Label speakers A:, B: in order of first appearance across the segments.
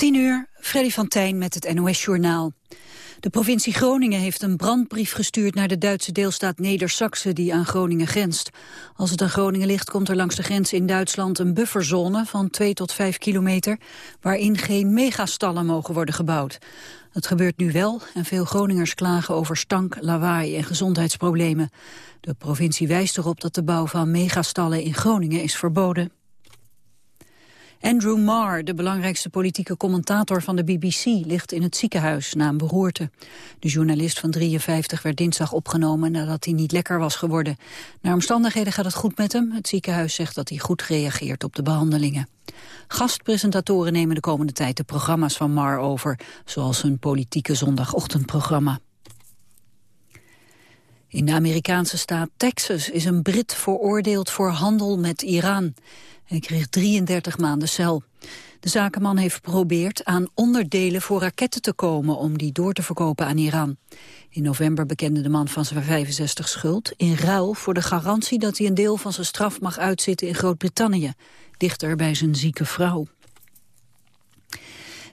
A: 10 uur, Freddy van Tijn met het NOS-journaal. De provincie Groningen heeft een brandbrief gestuurd naar de Duitse deelstaat neder die aan Groningen grenst. Als het aan Groningen ligt komt er langs de grens in Duitsland een bufferzone van 2 tot 5 kilometer waarin geen megastallen mogen worden gebouwd. Het gebeurt nu wel en veel Groningers klagen over stank, lawaai en gezondheidsproblemen. De provincie wijst erop dat de bouw van megastallen in Groningen is verboden. Andrew Marr, de belangrijkste politieke commentator van de BBC, ligt in het ziekenhuis na een beroerte. De journalist van 53 werd dinsdag opgenomen nadat hij niet lekker was geworden. Naar omstandigheden gaat het goed met hem. Het ziekenhuis zegt dat hij goed reageert op de behandelingen. Gastpresentatoren nemen de komende tijd de programma's van Marr over, zoals hun politieke zondagochtendprogramma. In de Amerikaanse staat Texas is een Brit veroordeeld voor handel met Iran. Hij kreeg 33 maanden cel. De zakenman heeft geprobeerd aan onderdelen voor raketten te komen... om die door te verkopen aan Iran. In november bekende de man van zijn 65 schuld... in ruil voor de garantie dat hij een deel van zijn straf mag uitzitten in Groot-Brittannië... dichter bij zijn zieke vrouw.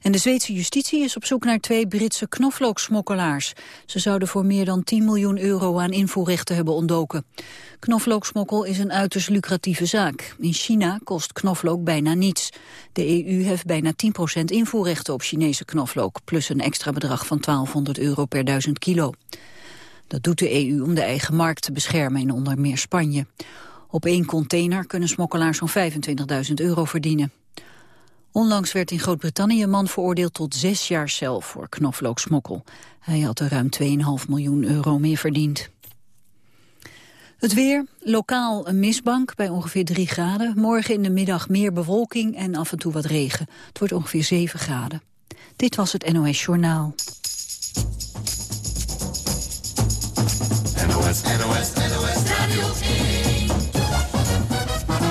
A: En de Zweedse justitie is op zoek naar twee Britse knoflooksmokkelaars. Ze zouden voor meer dan 10 miljoen euro aan invoerrechten hebben ontdoken. Knoflooksmokkel is een uiterst lucratieve zaak. In China kost knoflook bijna niets. De EU heeft bijna 10% invoerrechten op Chinese knoflook... plus een extra bedrag van 1200 euro per duizend kilo. Dat doet de EU om de eigen markt te beschermen in onder meer Spanje. Op één container kunnen smokkelaars zo'n 25.000 euro verdienen. Onlangs werd in Groot-Brittannië een man veroordeeld tot zes jaar cel voor knoflooksmokkel. Hij had er ruim 2,5 miljoen euro meer verdiend. Het weer, lokaal een mistbank bij ongeveer 3 graden. Morgen in de middag meer bewolking en af en toe wat regen. Het wordt ongeveer 7 graden. Dit was het NOS Journaal.
B: NOS, NOS, NOS Radio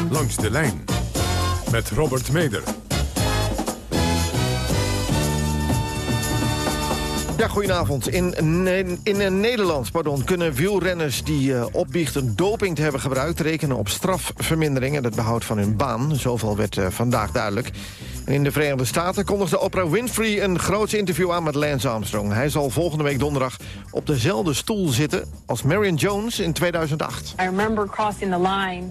B: 1.
C: Langs de lijn met Robert Meder.
D: Ja, goedenavond. In, in Nederland pardon, kunnen wielrenners die uh, opbiechten doping te hebben gebruikt... rekenen op strafvermindering en het behoud van hun baan. Zoveel werd uh, vandaag duidelijk. En in de Verenigde Staten kondigde Oprah Winfrey een groot interview aan met Lance Armstrong. Hij zal volgende week donderdag op dezelfde stoel zitten als Marion Jones in 2008.
E: I remember crossing the line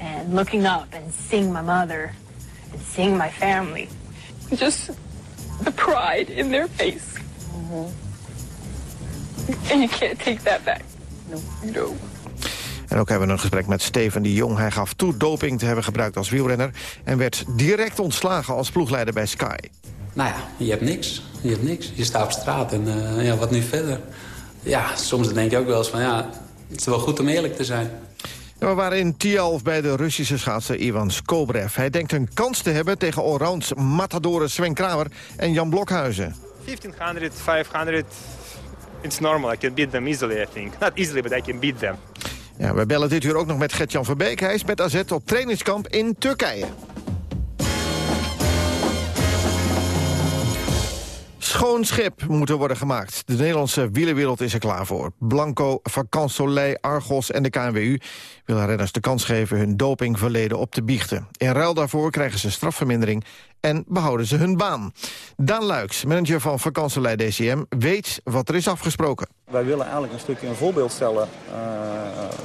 E: and looking up and seeing my mother and seeing my family. Just the pride in their face. And you can't take that back. No. No.
D: En ook hebben we een gesprek met Steven de Jong. Hij gaf toe doping te hebben gebruikt als wielrenner... en werd direct ontslagen als ploegleider bij Sky.
F: Nou ja, je hebt niks. Je hebt niks. Je staat op straat en uh, ja, wat nu verder? Ja, soms denk je ook wel eens van... ja, het is wel goed om eerlijk te zijn.
D: we waren in Tialf bij de Russische schaatser Ivan Skobrev. Hij denkt een kans te hebben tegen allrounds matadoren Sven Kramer en Jan Blokhuizen.
G: 1500, 500, it's normal. I can beat them easily, I think. Not easily, but I can beat them.
D: Ja, we bellen dit uur ook nog met Gertjan Verbeek. Hij is met AZ op trainingskamp in Turkije. Schoon schip moet er worden gemaakt. De Nederlandse wielerwereld is er klaar voor. Blanco, Vacan Soleil, Argos en de KNWU willen renners de kans geven hun dopingverleden op te biechten. In ruil daarvoor krijgen ze strafvermindering en behouden ze hun baan. Daan Luiks, manager van Vacan Soleil DCM, weet wat er is afgesproken.
H: Wij willen eigenlijk een stukje een voorbeeld stellen uh,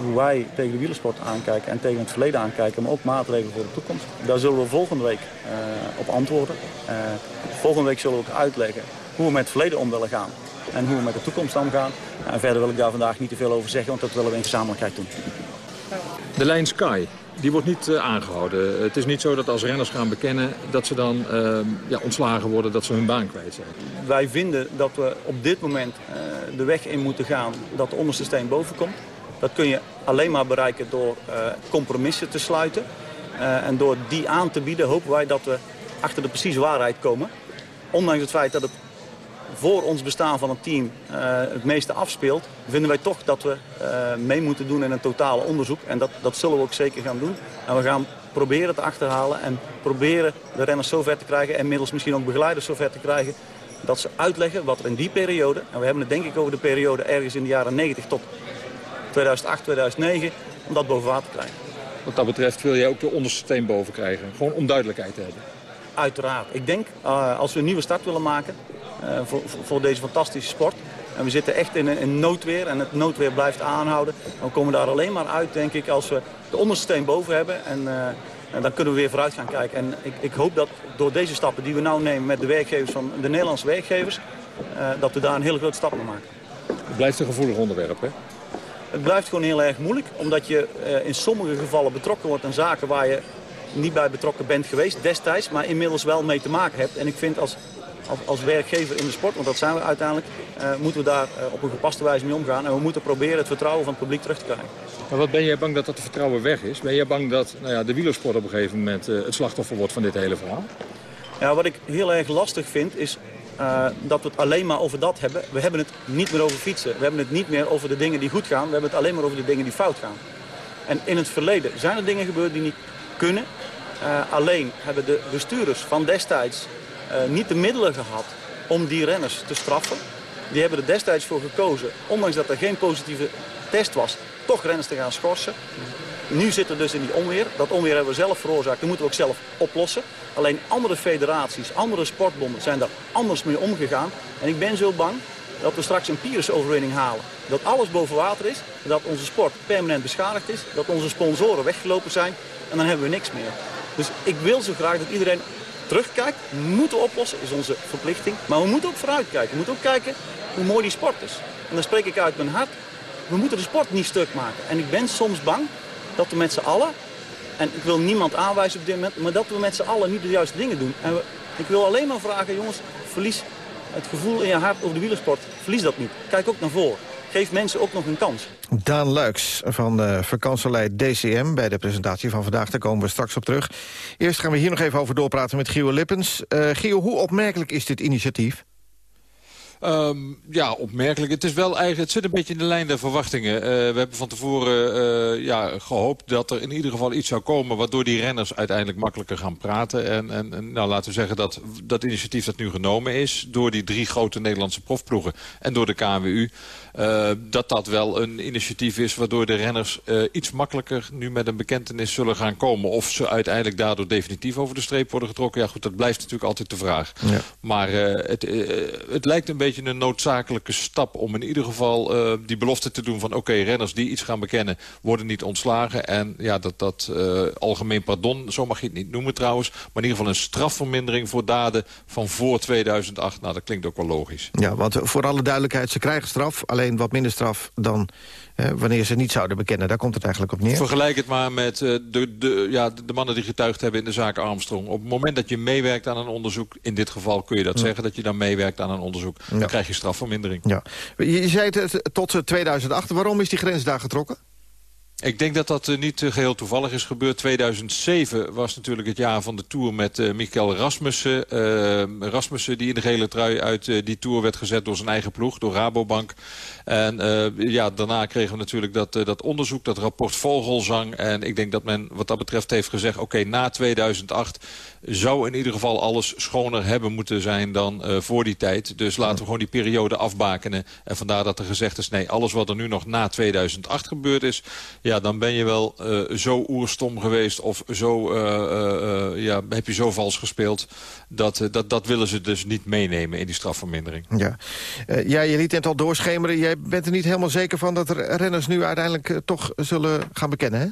H: hoe wij tegen de wielersport aankijken en tegen het verleden aankijken, maar ook maatregelen voor de toekomst. Daar zullen we volgende week uh, op antwoorden. Uh, volgende week zullen we ook uitleggen hoe we met het verleden om willen gaan en hoe we met de toekomst omgaan. En verder wil ik daar vandaag niet te veel over zeggen, want dat willen we in gezamenlijkheid doen.
I: De lijn Sky, die wordt niet uh, aangehouden. Het is niet zo dat als renners gaan bekennen dat ze dan uh, ja, ontslagen worden, dat ze hun baan kwijt zijn.
H: Wij vinden dat we op dit moment uh, de weg in moeten gaan dat de onderste steen boven komt. Dat kun je alleen maar bereiken door compromissen te sluiten. en door die aan te bieden hopen wij dat we achter de precieze waarheid komen. Ondanks het feit dat het voor ons bestaan van het team uh, het meeste afspeelt... vinden wij toch dat we uh, mee moeten doen in een totale onderzoek. En dat, dat zullen we ook zeker gaan doen. En we gaan proberen te achterhalen en proberen de renners zo ver te krijgen... en middels misschien ook begeleiders zo ver te krijgen... dat ze uitleggen wat er in die periode... en we hebben het denk ik over de periode ergens in de jaren 90 tot 2008, 2009... om dat boven water te krijgen.
I: Wat dat betreft wil je ook de onderste steen boven krijgen. Gewoon om duidelijkheid te hebben.
H: Uiteraard. Ik denk, uh, als we een nieuwe start willen maken uh, voor, voor, deze fantastische sport... en we zitten echt in, in noodweer en het noodweer blijft aanhouden... dan komen we daar alleen maar uit, denk ik, als we de onderste steen boven hebben... En, uh, en dan kunnen we weer vooruit gaan kijken. En ik, ik, hoop dat door deze stappen die we nu nemen met de werkgevers van de Nederlandse werkgevers... dat we daar een hele grote stap mee maken.
I: Het blijft een gevoelig onderwerp, hè?
H: Het blijft gewoon heel erg moeilijk, omdat je in sommige gevallen betrokken wordt aan zaken waar je niet bij betrokken bent geweest destijds, maar inmiddels wel mee te maken hebt. En ik vind als, als, als werkgever in de sport, want dat zijn we uiteindelijk, uh, moeten we daar uh, op een gepaste wijze mee omgaan. En we moeten proberen het vertrouwen van het publiek terug te krijgen.
I: Maar wat ben jij bang dat dat vertrouwen weg is? Ben jij bang dat nou ja, de wielersport op een gegeven moment het slachtoffer wordt van dit hele verhaal?
H: Ja, wat ik heel erg lastig vind is uh, dat we het alleen maar over dat hebben. We hebben het niet meer over fietsen. We hebben het niet meer over de dingen die goed gaan. We hebben het alleen maar over de dingen die fout gaan. En in het verleden zijn er dingen gebeurd die niet kunnen. Uh, alleen hebben de bestuurders van destijds uh, niet de middelen gehad om die renners te straffen. Die hebben er destijds voor gekozen, ondanks dat er geen positieve test was, toch renners te gaan schorsen. Nu zitten we dus in die onweer. Dat onweer hebben we zelf veroorzaakt. Dat moeten we ook zelf oplossen. Alleen andere federaties, andere sportbonden zijn daar anders mee omgegaan. En ik ben zo bang dat we straks een Pyrrhus-overwinning halen. Dat alles boven water is, dat onze sport permanent beschadigd is, dat onze sponsoren weggelopen zijn en dan hebben we niks meer. Dus ik wil zo graag dat iedereen terugkijkt. We moeten oplossen, is onze verplichting. Maar we moeten ook vooruitkijken. We moeten ook kijken hoe mooi die sport is. En dan spreek ik uit mijn hart. We moeten de sport niet stuk maken. En ik ben soms bang dat we met z'n allen, en ik wil niemand aanwijzen op dit moment, maar dat we met z'n allen niet de juiste dingen doen. En ik wil alleen maar vragen, jongens, verlies het gevoel in je hart over de wielersport. Verlies dat niet. Kijk ook naar voren. Geef mensen ook nog een kans.
D: Daan Luiks van de vakantieleid DCM bij de presentatie van vandaag. Daar komen we straks op terug. Eerst gaan we hier nog even over doorpraten met Gio Lippens. Uh, Gio, hoe opmerkelijk is dit initiatief?
I: Um, ja, opmerkelijk. Het, is wel eigenlijk, het zit een beetje in de lijn der verwachtingen. Uh, we hebben van tevoren uh, ja, gehoopt dat er in ieder geval iets zou komen... waardoor die renners uiteindelijk makkelijker gaan praten. En, en, en nou, laten we zeggen dat dat initiatief dat nu genomen is... door die drie grote Nederlandse profploegen en door de KNWU... Uh, dat dat wel een initiatief is waardoor de renners iets makkelijker... nu met een bekentenis zullen gaan komen. Of ze uiteindelijk daardoor definitief over de streep worden getrokken. Ja goed, dat blijft natuurlijk altijd de vraag. Ja. Maar het, het lijkt een beetje een noodzakelijke stap om in ieder geval die belofte te doen van... oké, renners die iets gaan bekennen worden niet ontslagen. En ja, dat, dat algemeen pardon, zo mag je het niet noemen trouwens... maar in ieder geval een strafvermindering voor daden van voor 2008. Nou, dat klinkt ook wel logisch.
D: Ja, want voor alle duidelijkheid, ze krijgen straf. Alleen wat minder straf dan uh, wanneer ze niet zouden bekennen. Daar komt het eigenlijk op neer.
I: Vergelijk het maar met uh, de, de, ja, de mannen die getuigd hebben in de zaak Armstrong. Op het moment dat je meewerkt aan een onderzoek, in dit geval kun je dat ja. zeggen... dat je dan meewerkt aan een onderzoek, ja. dan krijg je strafvermindering.
D: Ja. Je zei het tot 2008. Waarom is die grens daar getrokken?
I: Ik denk dat dat uh, niet uh, geheel toevallig is gebeurd. 2007 was natuurlijk het jaar van de Tour met uh, Michael Rasmussen. Rasmussen die in de gele trui uit die Tour werd gezet door zijn eigen ploeg, door Rabobank. En ja, daarna kregen we natuurlijk dat, dat onderzoek, dat rapport Vogelzang. En ik denk dat men wat dat betreft heeft gezegd... oké, na 2008 zou in ieder geval alles schoner hebben moeten zijn dan voor die tijd. Dus laten we gewoon die periode afbakenen. En vandaar dat er gezegd is, nee, alles wat er nu nog na 2008 gebeurd is... Ja, dan ben je wel uh, zo oerstom geweest of zo, uh, uh, ja, heb je zo vals gespeeld. Dat, dat, dat willen ze dus niet meenemen in die strafvermindering.
D: Ja, ja je liet het al doorschemeren. Jij bent er niet helemaal zeker van dat er renners nu uiteindelijk toch zullen gaan bekennen, hè?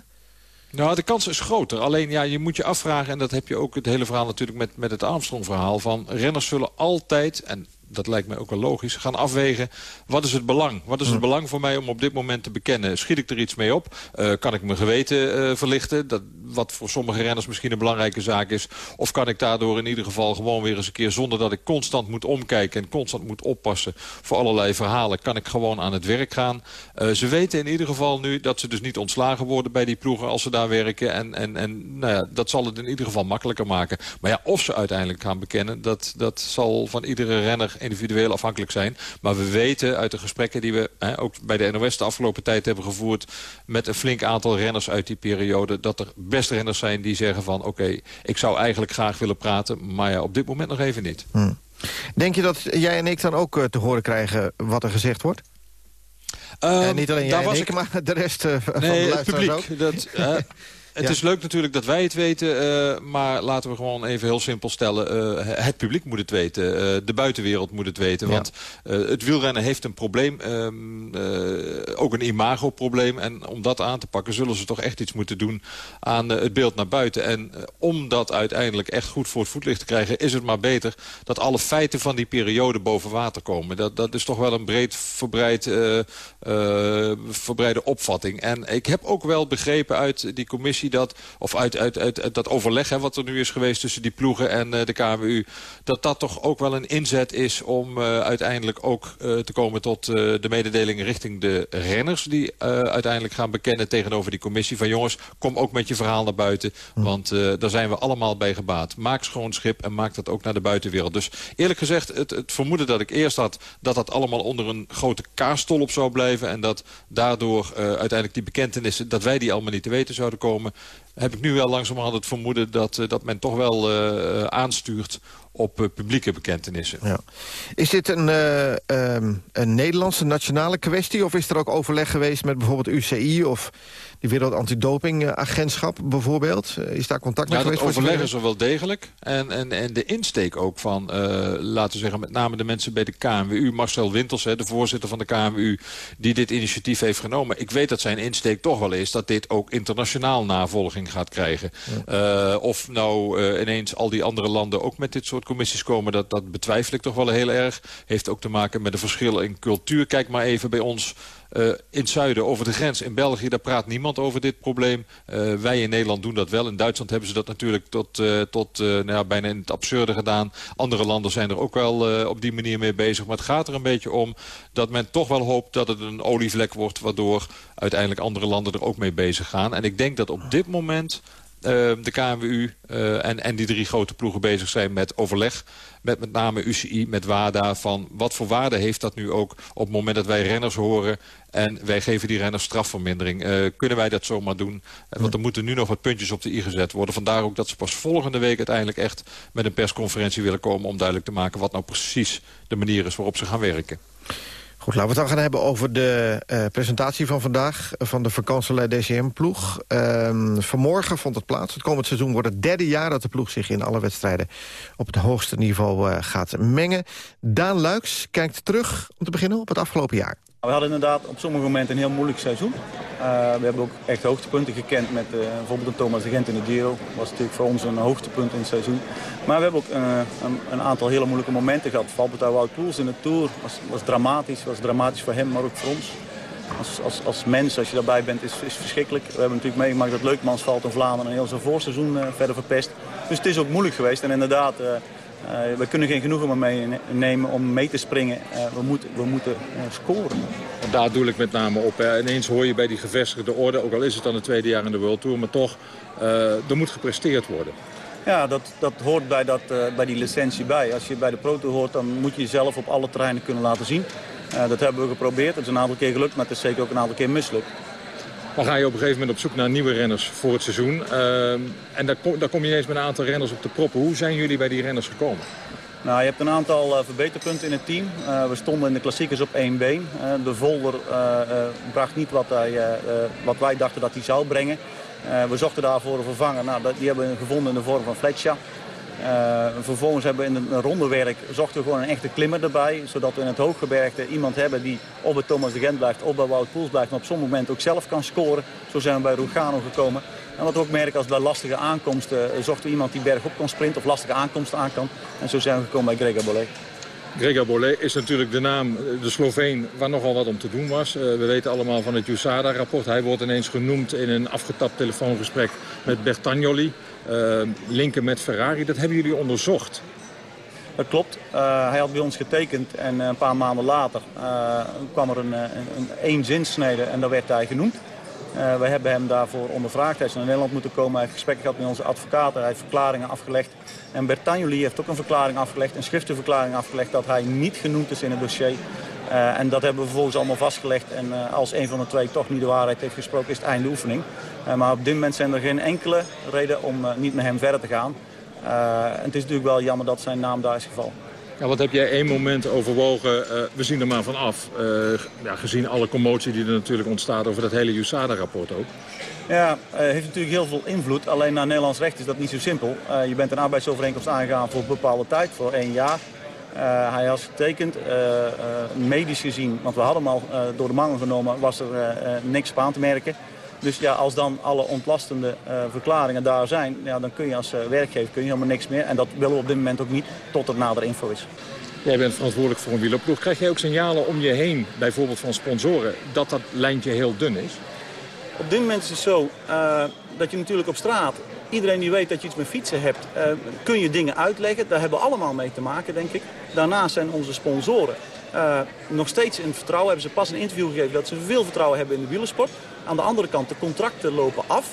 I: Nou, de kans is groter. Alleen ja, je moet je afvragen, en dat heb je ook het hele verhaal natuurlijk met, met het Armstrong-verhaal... van renners zullen altijd, en dat lijkt mij ook wel logisch, gaan afwegen... wat is het belang? Wat is het belang voor mij om op dit moment te bekennen? Schiet ik er iets mee op? Uh, kan ik mijn geweten uh, verlichten? Dat, wat voor sommige renners misschien een belangrijke zaak is. Of kan ik daardoor in ieder geval gewoon weer eens een keer... zonder dat ik constant moet omkijken en constant moet oppassen... voor allerlei verhalen, kan ik gewoon aan het werk gaan. Uh, ze weten in ieder geval nu dat ze dus niet ontslagen worden... bij die ploegen als ze daar werken. En, en, en nou ja, dat zal het in ieder geval makkelijker maken. Maar ja, of ze uiteindelijk gaan bekennen... dat, dat zal van iedere renner individueel afhankelijk zijn. Maar we weten uit de gesprekken die we hè, ook bij de NOS de afgelopen tijd hebben gevoerd... met een flink aantal renners uit die periode... dat er best renners zijn die zeggen van... oké, ik zou eigenlijk graag willen praten, maar ja, op dit moment nog even niet.
D: Hmm. Denk je dat jij en ik dan ook uh, te horen krijgen wat er gezegd wordt? Um, niet alleen jij en ik, ik, maar de rest uh,
I: nee,
D: van de
I: het publiek. Dat, uh, Het is leuk natuurlijk dat wij het weten, uh, maar laten we gewoon even heel simpel stellen. Uh, het publiek moet het weten, uh, de buitenwereld moet het weten. Ja. Want het wielrennen heeft een probleem, ehm, ook een imagoprobleem. En om dat aan te pakken zullen ze toch echt iets moeten doen aan het beeld naar buiten. En om dat uiteindelijk echt goed voor het voetlicht te krijgen... is het maar beter dat alle feiten van die periode boven water komen. Dat, dat is toch wel een breed verbreid, verbreide opvatting. En ik heb ook wel begrepen uit die commissie dat... of uit, uit, uit, dat overleg hè, wat er nu is geweest tussen die ploegen en uh, de KWU... dat dat toch ook wel een inzet is om uh, uiteindelijk ook uh, te komen tot de mededelingen richting de renners... die uiteindelijk gaan bekennen tegenover die commissie van... jongens, kom ook met je verhaal naar buiten, hm. want daar zijn we allemaal bij gebaat. Maak schoon schip en maak dat ook naar de buitenwereld. Dus eerlijk gezegd, het, het vermoeden dat ik eerst had... dat dat allemaal onder een grote kaarstol zou blijven... en dat daardoor uiteindelijk die bekentenissen... dat wij die allemaal niet te weten zouden komen heb ik nu wel langzamerhand het vermoeden dat, uh, dat men toch wel uh, aanstuurt op publieke bekentenissen. Ja.
D: Is dit een, um, een Nederlandse nationale kwestie... of is er ook overleg geweest met bijvoorbeeld UCI of die Wereld Antidopingagentschap bijvoorbeeld? Eh, is daar contact
I: mee
D: ja, geweest?
I: Ja, dat overleggen ze wel degelijk. En, en, en de insteek ook van, uh, laten we zeggen, met name de mensen bij de KNWU. Marcel Wintels, hè, de voorzitter van de KNWU, die dit initiatief heeft genomen. Ik weet dat zijn insteek toch wel is dat dit ook internationaal navolging gaat krijgen. Ja. Uh, of nou uh, ineens al die andere landen ook met dit soort commissies komen, dat, dat betwijfel ik toch wel heel erg. Heeft ook te maken met de verschillen in cultuur. Kijk maar even bij ons uh, in het zuiden over de grens. In België, daar praat niemand over dit probleem. Uh, wij in Nederland doen dat wel. In Duitsland hebben ze dat natuurlijk tot, uh, tot nou ja, bijna in het absurde gedaan. Andere landen zijn er ook wel op die manier mee bezig. Maar het gaat er een beetje om dat men toch wel hoopt dat het een olievlek wordt... waardoor uiteindelijk andere landen er ook mee bezig gaan. En ik denk dat op dit moment de KNWU uh, en, en die drie grote ploegen bezig zijn met overleg. Met met name UCI, met WADA. Van wat voor waarde heeft dat nu ook op het moment dat wij renners horen... en wij geven die renners strafvermindering. Uh, kunnen wij dat zomaar doen? Want er moeten nu nog wat puntjes op de i gezet worden. Vandaar ook dat ze pas volgende week uiteindelijk echt met een persconferentie willen komen... om duidelijk te maken wat nou precies de manier is waarop ze gaan werken.
D: Goed, laten we het dan gaan hebben over de uh, presentatie van vandaag... van de vakantielei DCM-ploeg. Uh, vanmorgen vond het plaats. Het komend seizoen wordt het derde jaar dat de ploeg zich in alle wedstrijden... op het hoogste niveau uh, gaat mengen. Daan Luiks kijkt terug, om te beginnen, op het afgelopen jaar.
H: We hadden inderdaad op sommige momenten een heel moeilijk seizoen. Uh, we hebben ook echt hoogtepunten gekend met uh, bijvoorbeeld een Thomas de Gent in de Giro. Was natuurlijk voor ons een hoogtepunt in het seizoen. Maar we hebben ook uh, een, aantal hele moeilijke momenten gehad. Valpartij Wout Poels in de Tour was, was dramatisch. was dramatisch voor hem, maar ook voor ons. Als, als, als mens, als je daarbij bent, is, is verschrikkelijk. We hebben natuurlijk meegemaakt dat Leukmans valt in Vlaanderen een heel zijn voorseizoen verder verpest. Dus het is ook moeilijk geweest. En inderdaad, uh, we kunnen geen genoegen meer meenemen om mee te springen. Uh, we, moeten, we moeten uh, scoren.
I: Daar doe ik met name op. Hè. Ineens hoor je bij die gevestigde orde, ook al is het dan het tweede jaar in de World Tour... maar toch, er moet gepresteerd worden.
H: Ja, dat, dat hoort bij, dat, bij die licentie bij. Als je bij de Pro Tour hoort, dan moet je jezelf op alle terreinen kunnen laten zien. dat hebben we geprobeerd. Het is een aantal keer gelukt, maar het is zeker ook een aantal keer mislukt.
I: Dan ga je op een gegeven moment op zoek naar nieuwe renners voor het seizoen. Uh, en daar kom, daar kom je ineens met een aantal renners op de proppen. Hoe zijn jullie bij die renners gekomen?
H: Nou, je hebt een aantal uh, verbeterpunten in het team. Uh, we stonden in de klassiekers op één been. Uh, de Volder bracht niet wat, hij, wat wij dachten dat hij zou brengen. we zochten daarvoor een vervanger. Nou, die hebben we gevonden in de vorm van Fletcher. Uh, vervolgens hebben we in het rondewerk zochten we gewoon een echte klimmer erbij. Zodat we in het hooggebergte iemand hebben die op bij Thomas de Gent blijft, op bij Wout Poels blijft. Maar op sommige momenten ook zelf kan scoren. Zo zijn we bij Rugano gekomen. En wat we ook merken als bij lastige aankomsten uh, zochten we iemand die bergop kan sprinten of lastige aankomsten aan kan. En zo zijn we gekomen bij Gregor Bollet.
I: Gregor Bollet is natuurlijk de naam, de Sloveen, waar nogal wat om te doen was. We weten allemaal van het USADA-rapport. Hij wordt ineens genoemd in een afgetapt telefoongesprek met Bertagnoli. Uh, linken met Ferrari, dat hebben jullie onderzocht.
H: Dat klopt. Uh, hij had bij ons getekend en een paar maanden later kwam er een, een, een zinsnede en daar werd hij genoemd. Uh, we hebben hem daarvoor ondervraagd. Hij is naar Nederland moeten komen. Hij heeft gesprekken gehad met onze advocaten. Hij heeft verklaringen afgelegd. En Bertagnoli heeft ook een verklaring afgelegd, een schriftelijke verklaring afgelegd... dat hij niet genoemd is in het dossier. Uh, en dat hebben we vervolgens allemaal vastgelegd. En uh, als een van de twee toch niet de waarheid heeft gesproken, is het einde oefening. Maar op dit moment zijn er geen enkele reden om niet met hem verder te gaan. het is natuurlijk wel jammer dat zijn naam daar is gevallen.
I: Ja, wat heb jij één moment overwogen? we zien er maar van af. ja, gezien alle commotie die er natuurlijk ontstaat over dat hele USADA-rapport ook.
H: Ja, uh, heeft natuurlijk heel veel invloed. Alleen naar Nederlands recht is dat niet zo simpel. Je bent een arbeidsovereenkomst aangegaan voor een bepaalde tijd, voor één jaar. Hij had getekend, medisch gezien, want we hadden hem al door de mangel genomen, was er niks aan te merken. Dus ja, als dan alle ontlastende verklaringen daar zijn, ja, dan kun je als werkgever kun je helemaal niks meer. En dat willen we op dit moment ook niet, tot er nader info is.
J: Jij bent verantwoordelijk voor een wielerploeg. Krijg jij ook signalen om je heen, bijvoorbeeld van sponsoren, dat dat lijntje heel dun is?
H: Op dit moment is het zo uh, dat je natuurlijk op straat... iedereen die weet dat je iets met fietsen hebt, uh, kun je dingen uitleggen. Daar hebben we allemaal mee te maken, denk ik. Daarnaast zijn onze sponsoren uh, nog steeds in vertrouwen. Hebben ze pas een interview gegeven dat ze veel vertrouwen hebben in de wielersport. Aan de andere kant, de contracten lopen af.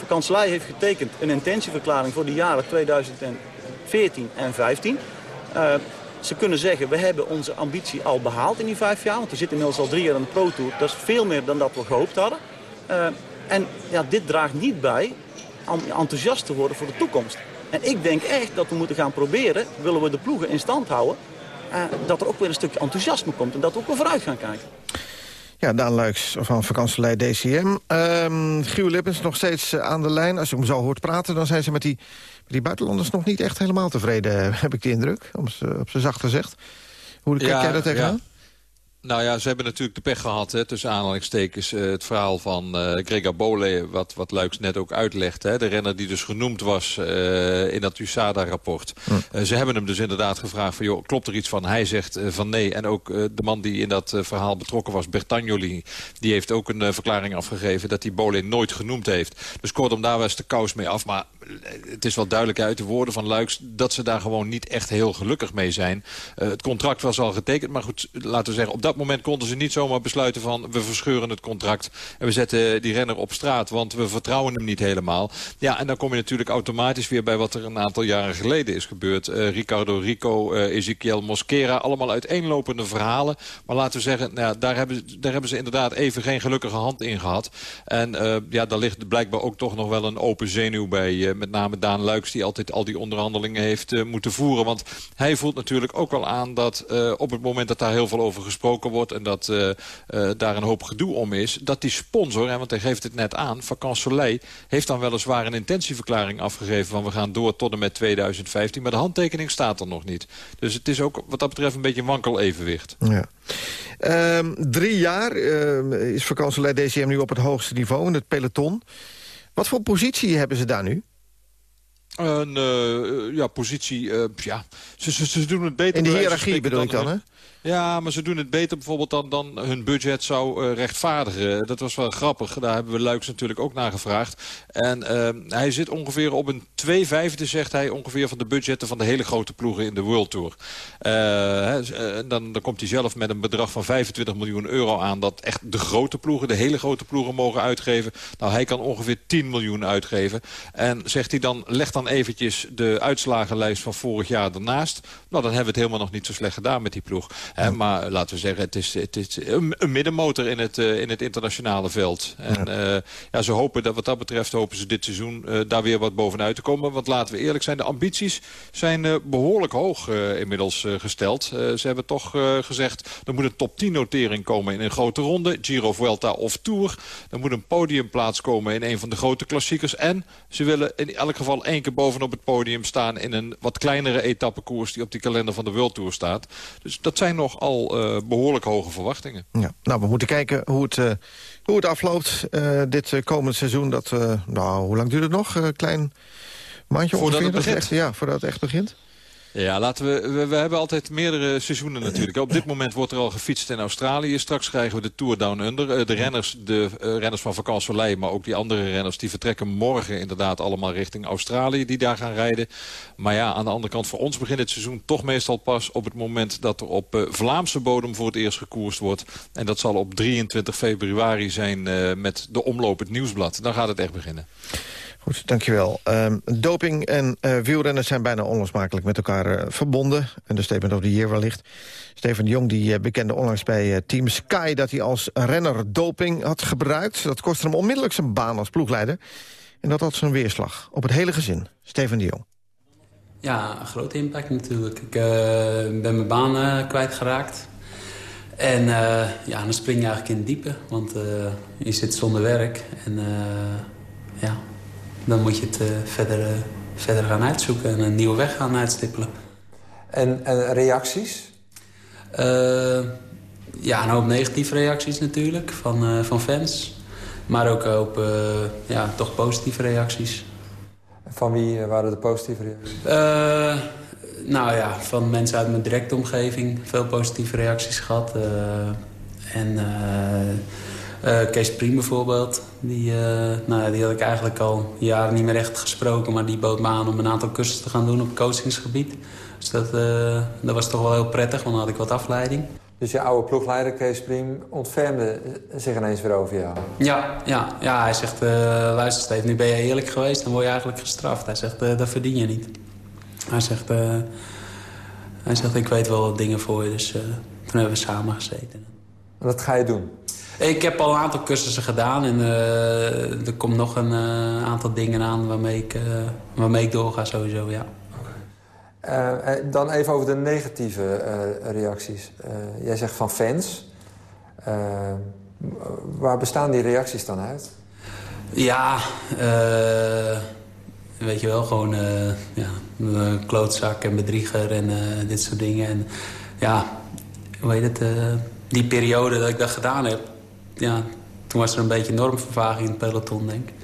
H: De kanselij heeft getekend een intentieverklaring voor de jaren 2014 en 2015. Ze kunnen zeggen, we hebben onze ambitie al behaald in die vijf jaar. Want we zitten inmiddels al drie jaar in de Pro Tour. Dat is veel meer dan dat we gehoopt hadden. Uh, en ja, dit draagt niet bij om enthousiast te worden voor de toekomst. En ik denk echt dat we moeten gaan proberen, willen we de ploegen in stand houden... Uh, dat er ook weer een stukje enthousiasme komt en dat we ook weer vooruit gaan kijken.
D: Ja, Daan Luiks van vakantielei DCM. Um, ehm, Giel Lippens nog steeds eh, aan de lijn. Als je hem zo hoort praten, dan zijn ze met die, met die buitenlanders nog niet echt helemaal tevreden, heb ik de indruk. Op zijn zacht gezegd. Hoe kijk jij daar tegenaan? Ja.
I: Nou ja, ze hebben natuurlijk de pech gehad, hè, tussen aanhalingstekens. Uh, het verhaal van uh, Gregor Bole, wat, wat Luiks net ook uitlegt. Hè, de renner die dus genoemd was uh, in dat USADA-rapport. Hm. ze hebben hem dus inderdaad gevraagd van, joh, klopt er iets van? Hij zegt van nee. En ook de man die in dat verhaal betrokken was, Bertagnoli... die heeft ook een verklaring afgegeven dat hij Bole nooit genoemd heeft. Dus kortom, daar was de kous mee af. Maar het is wel duidelijk uit de woorden van Luiks... dat ze daar gewoon niet echt heel gelukkig mee zijn. het contract was al getekend, maar goed, laten we zeggen... op dat moment konden ze niet zomaar besluiten van... we verscheuren het contract en we zetten die renner op straat... want we vertrouwen hem niet helemaal. Ja, en dan kom je natuurlijk automatisch weer bij wat er een aantal jaren geleden is gebeurd. Uh, Ricardo Rico, uh, Ezequiel Mosquera, allemaal uiteenlopende verhalen. Maar laten we zeggen, nou daar, hebben, daar hebben ze inderdaad even geen gelukkige hand in gehad. En ja, daar ligt blijkbaar ook toch nog wel een open zenuw bij. Met name Daan Luiks, die altijd al die onderhandelingen heeft moeten voeren. Want hij voelt natuurlijk ook wel aan dat op het moment dat daar heel veel over gesproken wordt... en dat uh, daar een hoop gedoe om is... dat die sponsor, hè, want hij geeft het net aan... Vacances Soleil heeft dan weliswaar een intentieverklaring afgegeven... van we gaan door tot en met 2015. Maar de handtekening staat er nog niet. Dus het is ook wat dat betreft een beetje een wankel evenwicht.
D: Ja. Um, drie jaar uh, is Vacances Soleil DCM nu op het hoogste niveau in het peloton. Wat voor positie hebben ze daar nu?
I: Een uh, ja, positie, uh, ja, ze, ze, ze, doen het beter.
D: In de hiërarchie bedoel ik dan, hè?
I: Ja, maar ze doen het beter bijvoorbeeld dan, dan hun budget zou uh, rechtvaardigen. Dat was wel grappig. Daar hebben we Luiks natuurlijk ook naar gevraagd. En uh, hij zit ongeveer op een 2 vijfde, zegt hij, ongeveer van de budgetten van de hele grote ploegen in de World Tour. Uh, dan, dan komt hij zelf met een bedrag van 25 miljoen euro aan dat echt de grote ploegen, de hele grote ploegen mogen uitgeven. Nou, hij kan ongeveer 10 miljoen uitgeven. En zegt hij dan, leg dan eventjes de uitslagenlijst van vorig jaar ernaast. Nou, dan hebben we het helemaal nog niet zo slecht gedaan met die ploeg. Maar laten we zeggen, het is, het is een, middenmotor in het, uh, in het internationale veld. En ja. Uh, ja. ze hopen dat wat dat betreft hopen ze dit seizoen uh, daar weer wat bovenuit te komen. Want laten we eerlijk zijn, de ambities zijn behoorlijk hoog inmiddels gesteld. ze hebben toch gezegd, er moet een top 10 notering komen in een grote ronde. Giro, Vuelta of Tour. Er moet een podiumplaats komen in een van de grote klassiekers. En ze willen in elk geval één keer bovenop het podium staan... in een wat kleinere etappekoers die op die kalender van de World Tour staat. Dus dat zijn nog al uh, behoorlijk hoge verwachtingen.
D: Ja, nou, we moeten kijken hoe het, uh, hoe het afloopt uh, dit komende seizoen. Dat, nou, hoe lang duurt het nog? klein maandje
I: voordat
D: ongeveer?
I: Het begint.
D: Echt, ja, voordat het echt begint.
I: Ja, laten we, we, hebben altijd meerdere seizoenen natuurlijk. Op dit moment wordt er al gefietst in Australië. Straks krijgen we de Tour Down Under. Eh, de renners, de uh, renners van Vacances maar ook die andere renners... die vertrekken morgen inderdaad allemaal richting Australië die daar gaan rijden. Maar ja, aan de andere kant voor ons begint het seizoen toch meestal pas... op het moment dat er op uh, Vlaamse bodem voor het eerst gekoerst wordt. En dat zal op 23 februari zijn met de omloop het nieuwsblad. Dan gaat het echt beginnen.
D: Goed, dankjewel. Um, doping en uh, wielrennen zijn bijna onlosmakelijk met elkaar uh, verbonden. En de statement of the year wellicht. Steven de Jong die, uh, bekende onlangs bij Team Sky... dat hij als renner doping had gebruikt. Dat kostte hem onmiddellijk zijn baan als ploegleider. En dat had zijn weerslag op het hele gezin. Steven de Jong.
F: Ja, een grote impact natuurlijk. Ik ben mijn baan kwijtgeraakt. En ja, dan spring je eigenlijk in het diepe. Want je zit zonder werk. En ja, dan moet je het verder, verder gaan uitzoeken. En een nieuwe weg gaan uitstippelen.
K: En, en reacties?
F: ja, een hoop negatieve reacties natuurlijk van, van fans. Maar ook een hoop ja, toch positieve reacties.
K: Van wie waren de positieve reacties?
F: Nou ja, van mensen uit mijn directe omgeving veel positieve reacties gehad. Uh, en uh, uh, Kees Priem bijvoorbeeld, die, nou, die had ik eigenlijk al jaren niet meer echt gesproken... maar die bood me aan om een aantal cursussen te gaan doen op coachingsgebied. Dus dat, dat was toch wel heel prettig, want dan had ik wat afleiding.
K: Dus je oude ploegleider Kees Priem ontfermde zich ineens weer over jou?
F: Ja, ja, ja hij zegt, luister Steve, nu ben je eerlijk geweest... dan word je eigenlijk gestraft. Hij zegt, dat verdien je niet. Hij zegt, uh, hij zegt ik weet wel wat dingen voor je. Dus uh, toen hebben we samen gezeten.
K: En wat ga je doen?
F: Ik heb al een aantal cursussen gedaan. En uh, er komt nog een aantal dingen aan waarmee ik, waarmee ik doorga sowieso, ja.
K: Dan even over de negatieve reacties. jij zegt van fans. waar bestaan die reacties dan uit?
F: Ja, weet je wel, gewoon ja, klootzak en bedrieger en dit soort dingen. En ja, hoe heet het, die periode dat ik dat gedaan heb... Ja, toen was er een beetje normvervaging in het peloton, denk ik.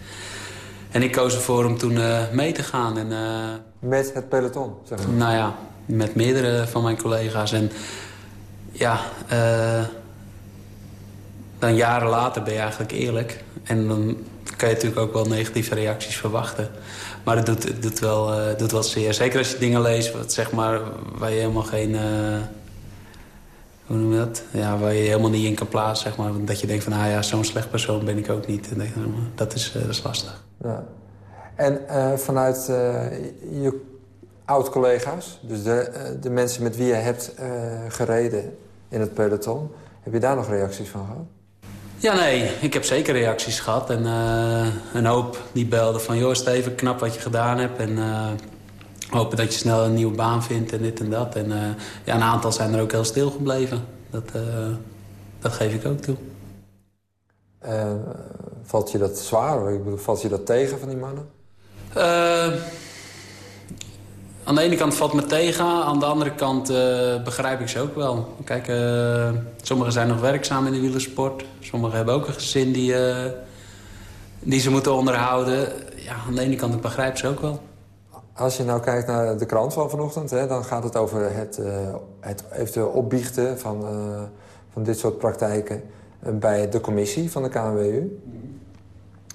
F: En ik koos ervoor om toen uh, mee te gaan. En,
K: met het peloton, zeg maar?
F: Nou ja, met meerdere van mijn collega's. En ja, dan jaren later ben je eigenlijk eerlijk. En dan kan je natuurlijk ook wel negatieve reacties verwachten. Maar het doet, het doet, wel, doet wel zeer. Zeker als je dingen leest wat, zeg maar, waar je helemaal geen... Hoe noem je dat? Ja, waar je helemaal niet in kan plaatsen. Zeg maar. Dat je denkt van, ah ja, zo'n slecht persoon ben ik ook niet. dat, is, uh, dat is lastig. Ja.
K: En vanuit je oud-collega's, dus de, de mensen met wie je hebt gereden in het peloton... heb je daar nog reacties van gehad?
F: Ja, nee, ik heb zeker reacties gehad. En een hoop die belden van... joh, Steven, knap wat je gedaan hebt. En hopen dat je snel een nieuwe baan vindt en dit en dat. En uh, ja, een aantal zijn er ook heel stil gebleven. Dat, dat geef ik ook toe.
K: valt je dat zwaar? Ik bedoel, valt je dat tegen van die mannen?
F: Aan de ene kant valt me tegen, aan de andere kant begrijp ik ze ook wel. Kijk, sommigen zijn nog werkzaam in de wielersport. Sommigen hebben ook een gezin die, die ze moeten onderhouden. Ja, aan de ene kant ik begrijp ze ook wel.
K: Als je nou kijkt naar de krant van vanochtend... Hè, dan gaat het over het, het eventueel opbiechten van, van dit soort praktijken... bij de commissie van de KNWU.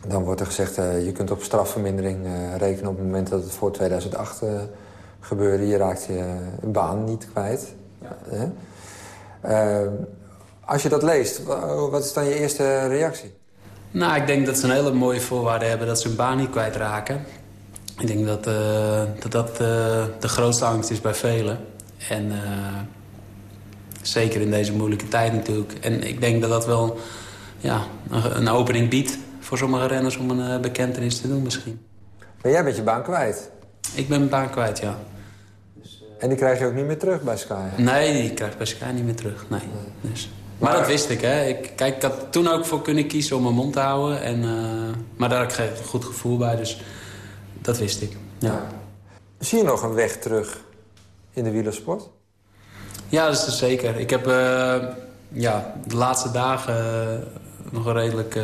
K: Dan wordt er gezegd, je kunt op strafvermindering rekenen... op het moment dat het voor 2008 gebeuren. Je raakt je baan niet kwijt. Ja. Uh, als je dat leest, wat is dan je eerste reactie?
F: Nou, ik denk dat ze een hele mooie voorwaarde hebben dat ze hun baan niet kwijtraken. Ik denk dat uh, dat, dat uh, de grootste angst is bij velen. En zeker in deze moeilijke tijd natuurlijk. En ik denk dat dat wel ja, een, een opening biedt voor sommige renners om een bekentenis te doen misschien.
K: Maar jij bent je baan kwijt?
F: Ik ben mijn baan kwijt, ja.
K: En die krijg je ook niet meer terug bij Sky?
F: Nee, die krijg ik bij Sky niet meer terug. Nee. Dus. Maar, dat wist ik, hè. Ik, kijk, ik had toen ook voor kunnen kiezen om mijn mond te houden. En, uh, maar daar had ik geen goed gevoel bij, dus dat wist ik. Ja.
K: Zie je nog een weg terug in de wielersport?
F: Ja, dat is er zeker. Ik heb uh, ja, de laatste dagen uh, nog een redelijk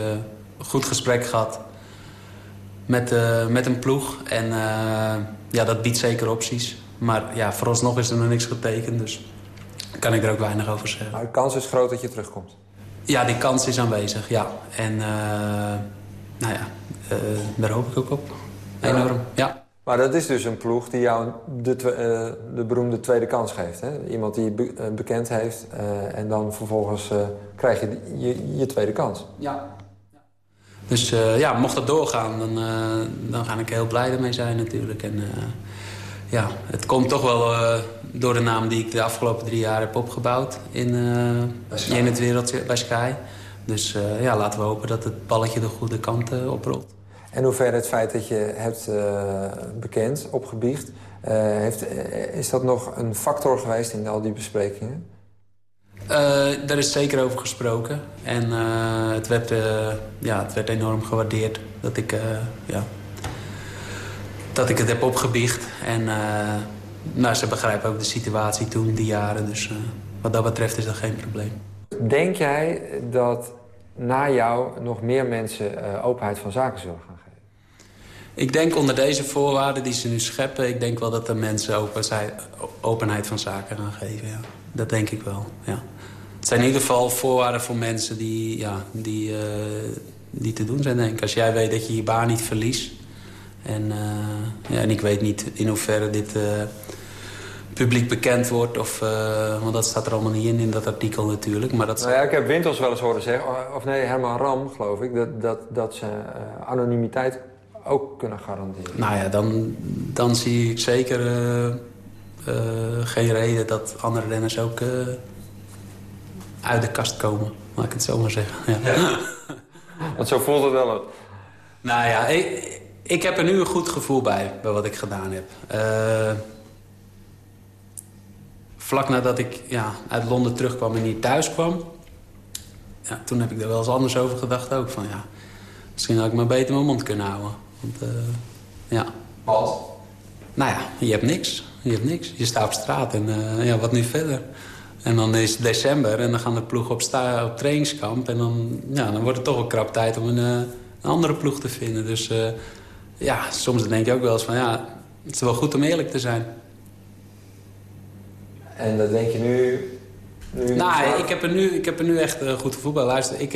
F: goed gesprek gehad met, met een ploeg. En ja, dat biedt zeker opties. Maar ja, vooralsnog is er nog niks getekend, dus kan ik er ook weinig over zeggen.
K: Maar de kans is groot dat je terugkomt?
F: Ja, die kans is aanwezig, ja. En nou ja, daar hoop ik ook op. Enorm, ja.
K: Maar dat is dus een ploeg die jou de, uh, de beroemde tweede kans geeft. Hè? Iemand die je be bekend heeft en dan vervolgens krijg je, je je tweede kans.
F: Ja. Dus ja, mocht dat doorgaan, dan, dan ga ik heel blij ermee zijn natuurlijk. En ja, het komt toch wel door de naam die ik de afgelopen drie jaar heb opgebouwd in, in het wereldje bij Sky. Dus ja, laten we hopen dat het balletje de goede kant oprolt.
K: En hoe ver het feit dat je hebt bekend, opgebiecht... heeft, is dat nog een factor geweest in al die besprekingen?
F: Daar is zeker over gesproken. En het, werd, ja, het werd enorm gewaardeerd dat ik, ja, dat ik het heb opgebiecht. En nou, ze begrijpen ook de situatie toen, die jaren. Dus wat dat betreft is dat geen probleem.
K: Denk jij dat na jou nog meer mensen openheid van zaken zullen gaan geven?
F: Ik denk onder deze voorwaarden die ze nu scheppen... ik denk wel dat de mensen open, openheid van zaken gaan geven. Dat denk ik wel, ja. Het zijn in ieder geval voorwaarden voor mensen die, ja, die, uh, die te doen zijn, denk ik. Als jij weet dat je je baan niet verliest... en, uh, ja, en ik weet niet in hoeverre dit uh, publiek bekend wordt... Of, want dat staat er allemaal niet in, in dat artikel natuurlijk. Maar dat
K: nou ja, ik heb Wintels wel eens horen zeggen, of nee, Herman Ram, geloof ik... dat, dat, dat ze anonimiteit ook kunnen garanderen.
F: Nou ja, dan, dan zie ik zeker geen reden dat andere renners ook uit de kast komen. Laat ik het zo maar zeggen. Ja.
K: Want zo voelt het wel.
F: Nou ja, ik, ik, heb er nu een goed gevoel bij, bij wat ik gedaan heb. Uh, vlak nadat ik ja, uit Londen terugkwam en hier thuis kwam... Ja, toen heb ik er wel eens anders over gedacht ook. Van, ja, misschien had ik maar beter mijn mond kunnen houden. Want, uh, ja.
K: Wat?
F: Nou ja, je hebt niks. Je hebt niks. Je staat op straat en uh, ja, wat nu verder? En dan is het december en dan gaan de ploegen op, sta op trainingskamp. En dan, ja, dan wordt het toch een krap tijd om een, eh, een andere ploeg te vinden. Dus uh, ja, soms denk je ook wel eens van ja, het is wel goed om eerlijk te zijn.
K: En dat denk je nu... nu
F: nou, ik heb, er nu, ik heb er nu echt goed bij. Luister, ik,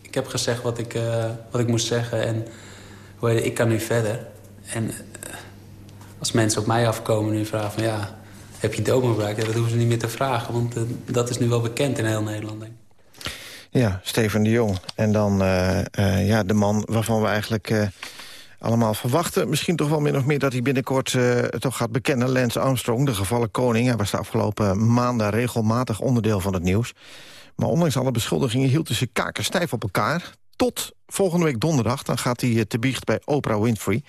F: ik heb gezegd wat ik, uh, wat ik moest zeggen en ik kan nu verder. En als mensen op mij afkomen nu vragen van ja heb je dopinggebruik? Ja, dat hoeven ze niet meer te vragen, want uh, dat is nu wel bekend in heel Nederland. Denk.
D: Ja, Steven de Jong. En dan uh, uh, ja, de man waarvan we eigenlijk allemaal verwachten... misschien toch wel min of meer dat hij binnenkort toch gaat bekennen... Lance Armstrong, de gevallen koning. Hij was de afgelopen maanden regelmatig onderdeel van het nieuws. Maar ondanks alle beschuldigingen hield hij zijn kaken stijf op elkaar. Tot volgende week donderdag, dan gaat hij te biecht bij Oprah Winfrey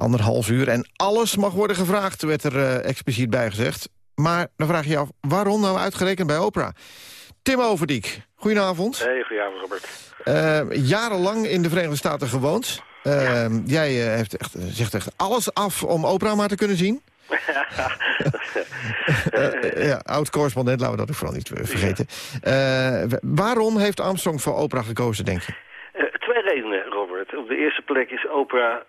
D: anderhalf uur. En alles mag worden gevraagd, werd er uh, expliciet bij gezegd. Maar dan vraag je je af, waarom nou uitgerekend bij Oprah? Tim Overdiek, goedenavond.
L: Hey, goedenavond Robert.
D: Uh, jarenlang in de Verenigde Staten gewoond. Uh, Jij heeft echt, zegt echt alles af om Oprah maar te kunnen zien. ja, oud-correspondent, laten we dat ook vooral niet vergeten. waarom heeft Armstrong voor Oprah gekozen, denk je?
L: twee redenen, Robert. Op de eerste plek is Oprah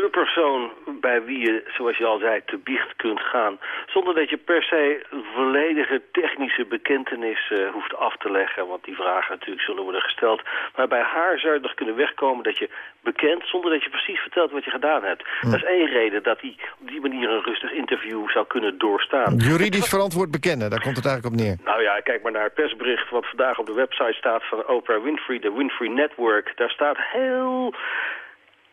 L: de persoon bij wie je, zoals je al zei, te biecht kunt gaan. Zonder dat je per se volledige technische bekentenis uh, hoeft af te leggen. Want die vragen natuurlijk zullen worden gesteld. Maar bij haar zou je nog kunnen wegkomen dat je bekent... zonder dat je precies vertelt wat je gedaan hebt. Hm. Dat is één reden dat hij op die manier een rustig interview zou kunnen doorstaan.
D: Juridisch verantwoord bekennen, daar komt het eigenlijk op neer.
L: Nou ja, kijk maar naar het persbericht wat vandaag op de website staat van Oprah Winfrey, de Winfrey Network. Daar staat heel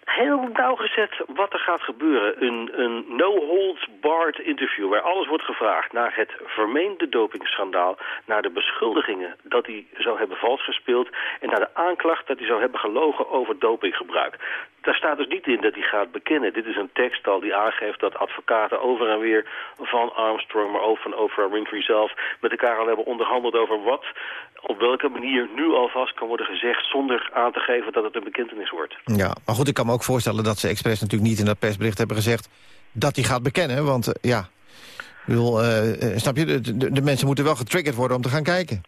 L: heel nauwgezet wat er gaat gebeuren. Een, een no-holds-barred interview waar alles wordt gevraagd... naar het vermeende dopingschandaal... naar de beschuldigingen dat hij zou hebben vals gespeeld... en naar de aanklacht dat hij zou hebben gelogen over dopinggebruik. Daar staat dus niet in dat hij gaat bekennen. Dit is een tekst al die aangeeft dat advocaten over en weer van Armstrong... maar ook van Oprah Winfrey zelf met elkaar al hebben onderhandeld over wat... op welke manier nu alvast kan worden gezegd... zonder aan te geven dat het een bekentenis wordt.
D: Ja, maar goed, ik kan me ook voorstellen dat ze expres natuurlijk niet in dat persbericht hebben gezegd... dat hij gaat bekennen, want uh, ja... Wil, uh, eh, snap je, de, de, de, mensen moeten wel getriggerd worden om te gaan kijken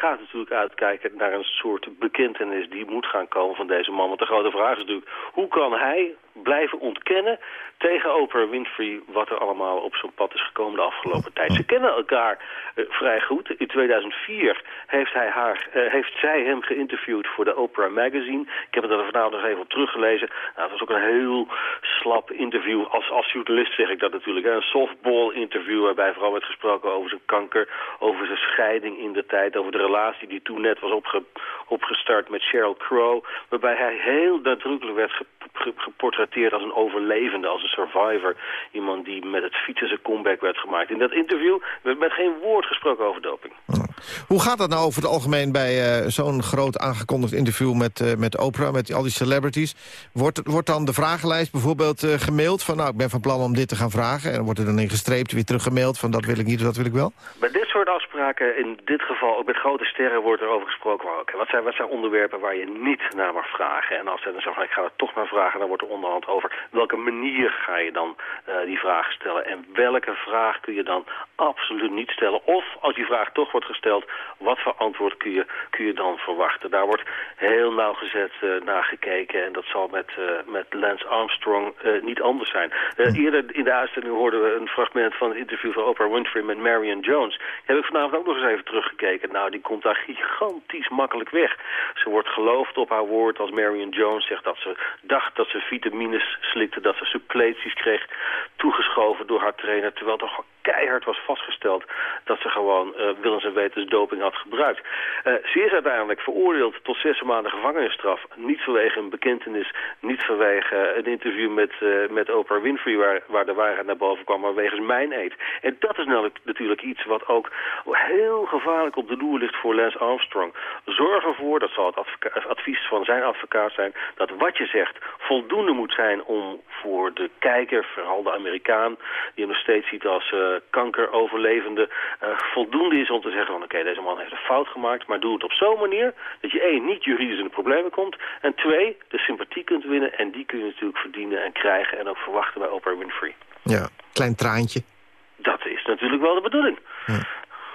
L: gaat natuurlijk uitkijken naar een soort bekentenis die moet gaan komen van deze man. Want de grote vraag is natuurlijk, hoe kan hij blijven ontkennen tegen Oprah Winfrey wat er allemaal op zijn pad is gekomen de afgelopen tijd. Ze kennen elkaar uh, vrij goed. In 2004 heeft, hij haar, uh, heeft zij hem geïnterviewd voor de Oprah Magazine. Ik heb het er vanavond nog even op teruggelezen. Nou, het was ook een heel slap interview. Als, als journalist zeg ik dat natuurlijk. Een softball interview waarbij vooral werd gesproken over zijn kanker, over zijn scheiding in de tijd, over de relatie die toen net was opge, opgestart met Sheryl Crow. Waarbij hij heel nadrukkelijk werd geportretteerd als een overlevende, als een survivor. Iemand die met het fietsen zijn comeback werd gemaakt. In dat interview werd met geen woord gesproken over doping.
D: Hoe gaat dat nou over het algemeen bij uh, zo'n groot aangekondigd interview met, uh, met Oprah, met al die celebrities? Wordt, wordt dan de vragenlijst bijvoorbeeld uh, gemaild van nou ik ben van plan om dit te gaan vragen en wordt er dan in gestreept weer teruggemaild van dat wil ik niet of dat wil ik wel?
L: Bij dit soort afspraken, in dit geval ook met grote sterren, wordt er over gesproken. Maar wat, zijn, wat zijn onderwerpen waar je niet naar mag vragen? En als ze dan zeggen, ik ga er toch naar vragen, dan wordt er onderhand over welke manier ga je dan uh, die vragen stellen. En welke vraag kun je dan absoluut niet stellen? Of als die vraag toch wordt gesteld, wat voor antwoord kun je, kun je dan verwachten? Daar wordt heel nauwgezet uh, naar gekeken en dat zal met, uh, met Lance Armstrong niet anders zijn. eerder in de uitzending hoorden we een fragment van het interview van Oprah Winfrey met Marion Jones. Heb ik vanavond ook nog eens even teruggekeken. Nou, die komt daar gigantisch makkelijk weg. Ze wordt geloofd op haar woord als Marion Jones zegt dat ze dacht dat ze vitamines slikte, dat ze suppleties kreeg toegeschoven door haar trainer, terwijl toch keihard was vastgesteld dat ze gewoon uh, willens en wetens doping had gebruikt. Uh, ze is uiteindelijk veroordeeld tot zes maanden gevangenisstraf. Niet vanwege een bekentenis, niet vanwege een interview met, uh, met Oprah Winfrey waar, waar de waarheid naar boven kwam, maar wegens mijn eet. En dat is natuurlijk iets wat ook heel gevaarlijk op de loer ligt voor Lance Armstrong. Zorg ervoor, dat zal het advies van zijn advocaat zijn, dat wat je zegt voldoende moet zijn om voor de kijker, vooral de Amerikaan, die hem nog steeds ziet als kankeroverlevende, uh, voldoende is om te zeggen van oké, deze man heeft een fout gemaakt, maar doe het op zo'n manier dat je één, niet juridisch in de problemen komt en twee, de sympathie kunt winnen en die kun je natuurlijk verdienen en krijgen en ook verwachten bij Oprah Winfrey.
D: Ja, klein traantje.
L: Dat is natuurlijk wel de bedoeling.
D: Ja.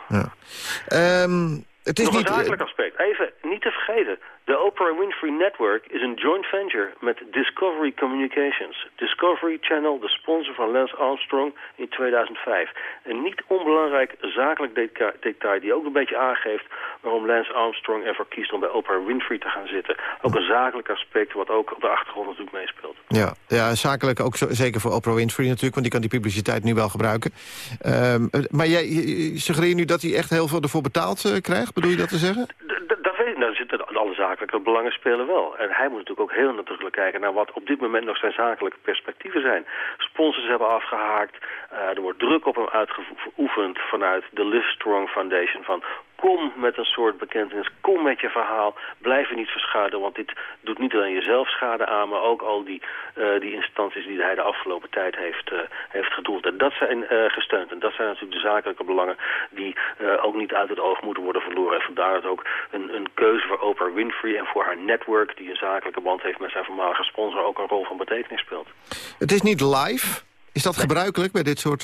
D: ja. Um, het is
L: Nog
D: niet...
L: een zakelijk aspect. Even niet te vergeten. De Oprah Winfrey Network is een joint venture met Discovery Communications. Discovery Channel, de sponsor van Lance Armstrong in 2005. Een niet onbelangrijk zakelijk detail die ook een beetje aangeeft... waarom Lance Armstrong ervoor kiest om bij Oprah Winfrey te gaan zitten. Ook een zakelijk aspect wat ook op de achtergrond natuurlijk meespeelt.
D: Ja, ja zakelijk ook zo, zeker voor Oprah Winfrey natuurlijk... want die kan die publiciteit nu wel gebruiken. Um, maar jij suggereert nu dat hij echt heel veel ervoor betaald uh, krijgt? Bedoel je dat te zeggen
L: weet ik. Nou, zitten zakelijke belangen spelen wel. En hij moet natuurlijk ook heel natuurlijk kijken naar wat op dit moment nog zijn zakelijke perspectieven zijn. Sponsors hebben afgehaakt. Uh, er wordt druk op hem uitgeoefend vanuit de Live Strong Foundation. Van kom met een soort bekentenis, kom met je verhaal, blijf er niet verschuilen, want dit doet niet alleen jezelf schade aan, maar ook al die, uh, die instanties die hij de afgelopen tijd heeft, uh, heeft gedoeld. En dat zijn uh, gesteund. En dat zijn natuurlijk de zakelijke belangen die ook niet uit het oog moeten worden verloren. En vandaar dat ook een, een keuze voor Oprah Winfrey en voor haar network, die een zakelijke band heeft met zijn voormalige sponsor, ook een rol van betekenis speelt.
D: Het is niet live. Is dat gebruikelijk bij dit soort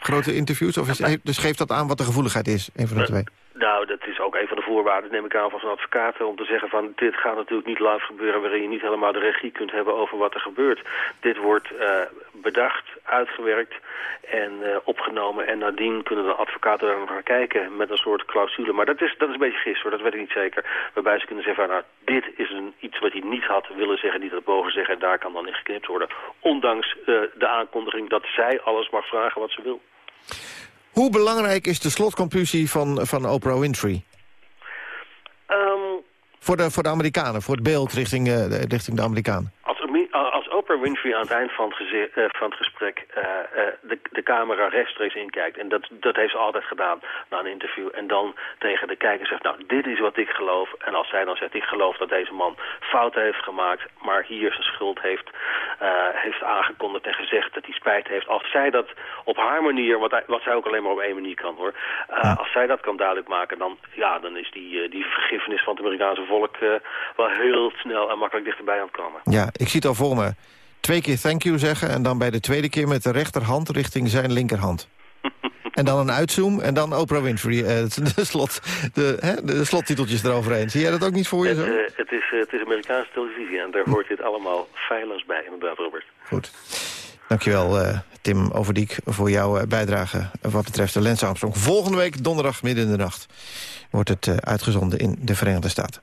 D: grote interviews? Of is, dus geeft dat aan wat de gevoeligheid is, een van de twee?
L: Nou, dat is ook een van de voorwaarden, neem ik aan, van zo'n advocaat... om te zeggen van, dit gaat natuurlijk niet live gebeuren... waarin je niet helemaal de regie kunt hebben over wat er gebeurt. Dit wordt uh, bedacht, uitgewerkt en uh, opgenomen... en nadien kunnen de advocaten er naar kijken met een soort clausule. Maar dat is, dat is een beetje gis, hoor, dat weet ik niet zeker. Waarbij ze kunnen zeggen van, nou, dit is een, iets wat hij niet had willen zeggen... niet had mogen zeggen en daar kan dan in geknipt worden. Ondanks uh, de aankondiging dat zij alles mag vragen wat ze wil.
D: Hoe belangrijk is de slotconclusie van, van Oprah Winfrey?
L: Um,
D: voor, de, voor de Amerikanen, voor het beeld richting, uh, richting de Amerikanen.
L: Als, Oprah Winfrey aan het eind van het, uh, van het gesprek uh, de, de camera rechtstreeks inkijkt... en dat, dat heeft ze altijd gedaan na een interview... en dan tegen de kijker zegt, nou, dit is wat ik geloof... en als zij dan zegt, ik geloof dat deze man fouten heeft gemaakt... maar hier zijn schuld heeft, heeft aangekondigd en gezegd dat hij spijt heeft... als zij dat op haar manier, wat, wat zij ook alleen maar op één manier kan, hoor... Ja. als zij dat kan duidelijk maken, dan, ja, dan is die, die vergiffenis van het Amerikaanse volk... wel heel snel en makkelijk dichterbij aan het komen.
D: Ja, ik zie het al voor me twee keer thank you zeggen... en dan bij de tweede keer met de rechterhand richting zijn linkerhand. en dan een uitzoom en dan Oprah Winfrey. Uh, de, slot, de, hè, de slottiteltjes eroverheen. Zie jij dat ook niet voor je
L: het,
D: zo?
L: Uh, het, is, uh, het is Amerikaanse televisie en daar hm. hoort dit allemaal feilloos bij, inderdaad, Robert.
D: Goed. Dankjewel, uh, Tim Overdiek, voor jouw bijdrage wat betreft de Lens Armstrong. Volgende week, donderdag, midden in de nacht, wordt het uitgezonden in de Verenigde Staten.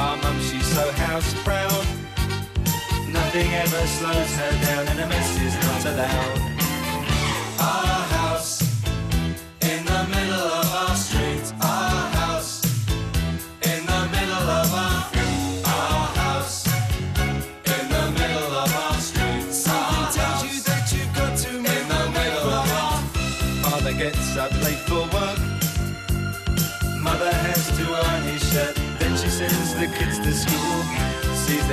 B: Our mum, she's so house proud. Nothing ever slows her down and a mess is not allowed. Our house in the middle of our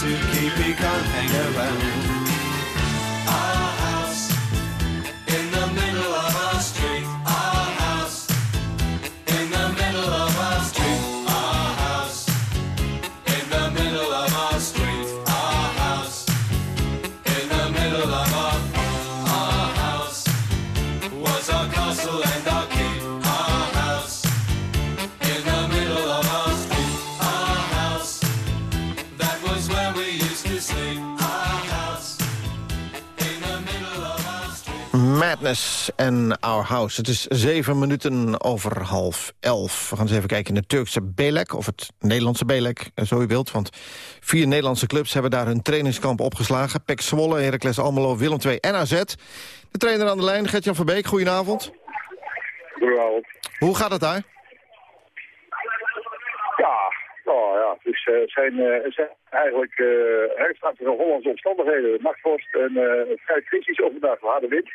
B: To
D: keep, he can't hang around. En Our House. Het is zeven minuten over half elf. We gaan eens even kijken in de Turkse Belek, of het Nederlandse Belek, eh, zo u wilt. Want vier Nederlandse clubs hebben daar hun trainingskamp opgeslagen. Pek Zwolle, Heracles Almelo, Willem II en AZ. De trainer aan de lijn, Gertjan van Beek, goedenavond.
M: Goedenavond.
D: Hoe gaat het daar?
M: Ja, nou ja, dus zijn, het zijn eigenlijk uh, herfstachtige Hollandse omstandigheden. Nachtvorst en eh, vrij kritisch overdag, harde wind.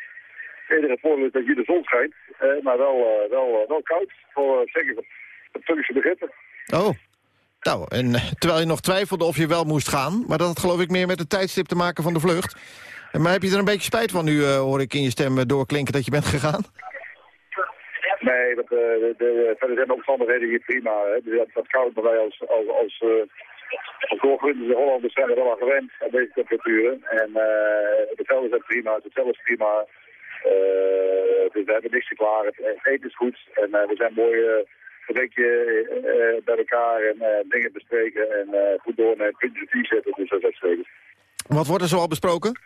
M: Het enige voordeel is dat hier de zon schijnt, eh, maar wel, eh, wel, eh, wel koud, voor, zeker voor de Turkse begrippen.
D: Oh, nou, en terwijl je nog twijfelde of je wel moest gaan... maar dat had geloof ik meer met het tijdstip te maken van de vlucht. Maar heb je er een beetje spijt van nu, hoor ik in je stem doorklinken, dat je bent gegaan?
M: Nee, dat, eh, de, de, verder zijn de omstandigheden hier prima. Hè. Dus dat, dat koud, maar wij als, als, als, als doorgewinterde Hollanders zijn er wel aan gewend aan deze temperaturen. En eh, de velden zijn prima, het hotel is prima. Eh, dus we hebben niks te klagen. Het eten is goed en eh, we zijn mooi eh, een weekje eh, bij elkaar en dingen bespreken en goed doornemen, puntjes op die zetten. Dus dat is uitstekend.
D: Wat wordt er zo al besproken?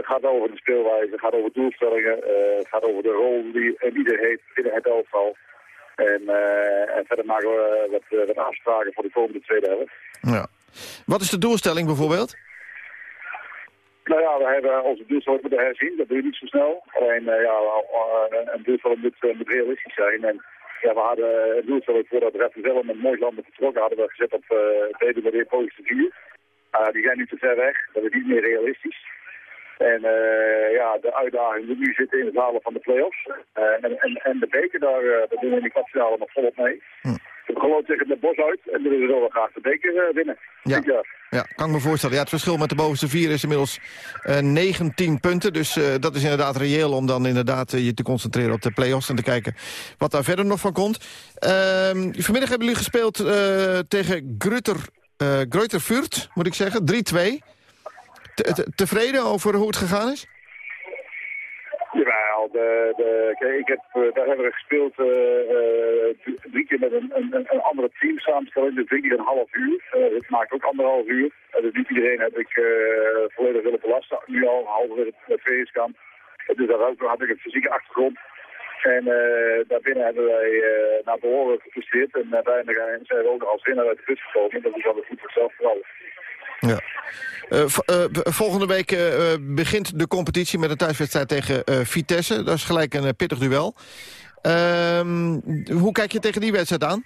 M: Het gaat over de speelwijze, het gaat over doelstellingen, het gaat over de rol die een ieder heeft binnen het elftal. En, en verder maken we wat, wat afspraken voor de komende tweede helft.
D: Ja. Wat is de doelstelling bijvoorbeeld?
M: Nou ja, we hebben onze doelstelling moeten herzien, dat doe je niet zo snel. Alleen uh, ja, uh, een doelstelling moet, uh, moet realistisch zijn. En ja, we hadden een doelstelling voordat Red zelf met mooi vertrokken hadden we gezet op uh, DWD Polische 4. Uh, die zijn nu te ver weg, dat is niet meer realistisch. En uh, ja, de uitdaging moet nu zitten in het halen van de play-offs. Uh, en, en, en de beker, daar, daar doen we in de kwartfinale nog volop mee. Hm. We geloof tegen de bos uit en we willen wel graag de beker winnen.
D: Ja. Ja, kan ik me voorstellen. Ja, het verschil met de bovenste vier is inmiddels 19 punten. Dus dat is inderdaad reëel om dan inderdaad je te concentreren op de play-offs... en te kijken wat daar verder nog van komt. Ehm, vanmiddag hebben jullie gespeeld tegen Grutter, moet ik zeggen. 3-2. Te, te, tevreden over hoe het gegaan is?
M: Jawel, de, de, kijk, ik heb, daar hebben we gespeeld uh, uh, drie keer met een, een, een andere team samenstelling, dus drie keer een half uur. Uh, dat maakt ook anderhalf uur. dus niet iedereen heb ik volledig willen belasten, nu al halverwege het trainingskamp. Dus daar had ik een fysieke achtergrond. En uh, daarbinnen hebben wij uh, naar behoren gefrustreerd. En uiteindelijk zijn we ook als winnaar uit de bus gekomen. Dat is altijd goed voor zelf vooral.
D: Ja. Uh, volgende week begint de competitie met een thuiswedstrijd tegen Vitesse. Dat is gelijk een pittig duel. Ehm, hoe kijk je tegen die wedstrijd aan?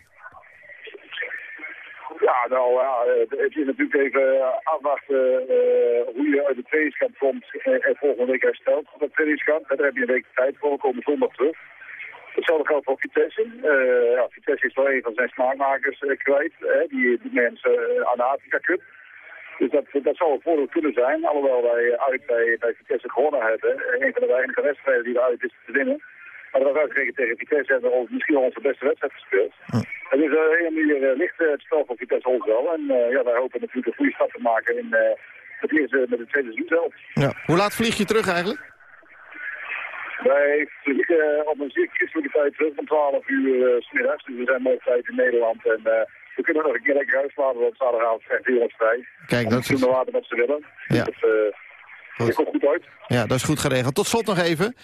M: Ja, nou ja, het is natuurlijk even afwachten hoe je uit de trainingskamp komt en volgende week herstelt op het trainingskamp. Daar heb je een week tijd voor, we komen zondag terug. Hetzelfde geldt voor Vitesse. Ja, Vitesse is wel een van zijn smaakmakers kwijt, die, die mensen aan de Afrika Cup. Dus dat, dat zou een voordeel kunnen zijn, alhoewel wij uit bij, bij Vitesse gewonnen hebben. Een van de weinige wedstrijden die we uit is te winnen. Maar dat was uitgerekend tegen Vitesse hebben we misschien wel onze beste wedstrijd gespeeld. Hm. Het is uh, een manier uh, ligt het spel van Vitesse ons wel. En uh, ja, wij hopen natuurlijk een goede stap te maken in het eerste met het tweede seizoen zelf.
D: Ja. Hoe laat vlieg je terug eigenlijk?
M: Wij vliegen op een zeer christelijke tijd terug om 12 uur s smiddags. Dus we zijn mooi tijd in Nederland. En we kunnen nog een keer lekker uitslapen, want zaterdagavond krijgt heel ons vrij.
D: Kijk, dat is...
M: later wat ze willen.
D: Ja.
M: Dus, Goed. komt goed uit.
D: Ja, dat is goed geregeld. Tot slot nog even.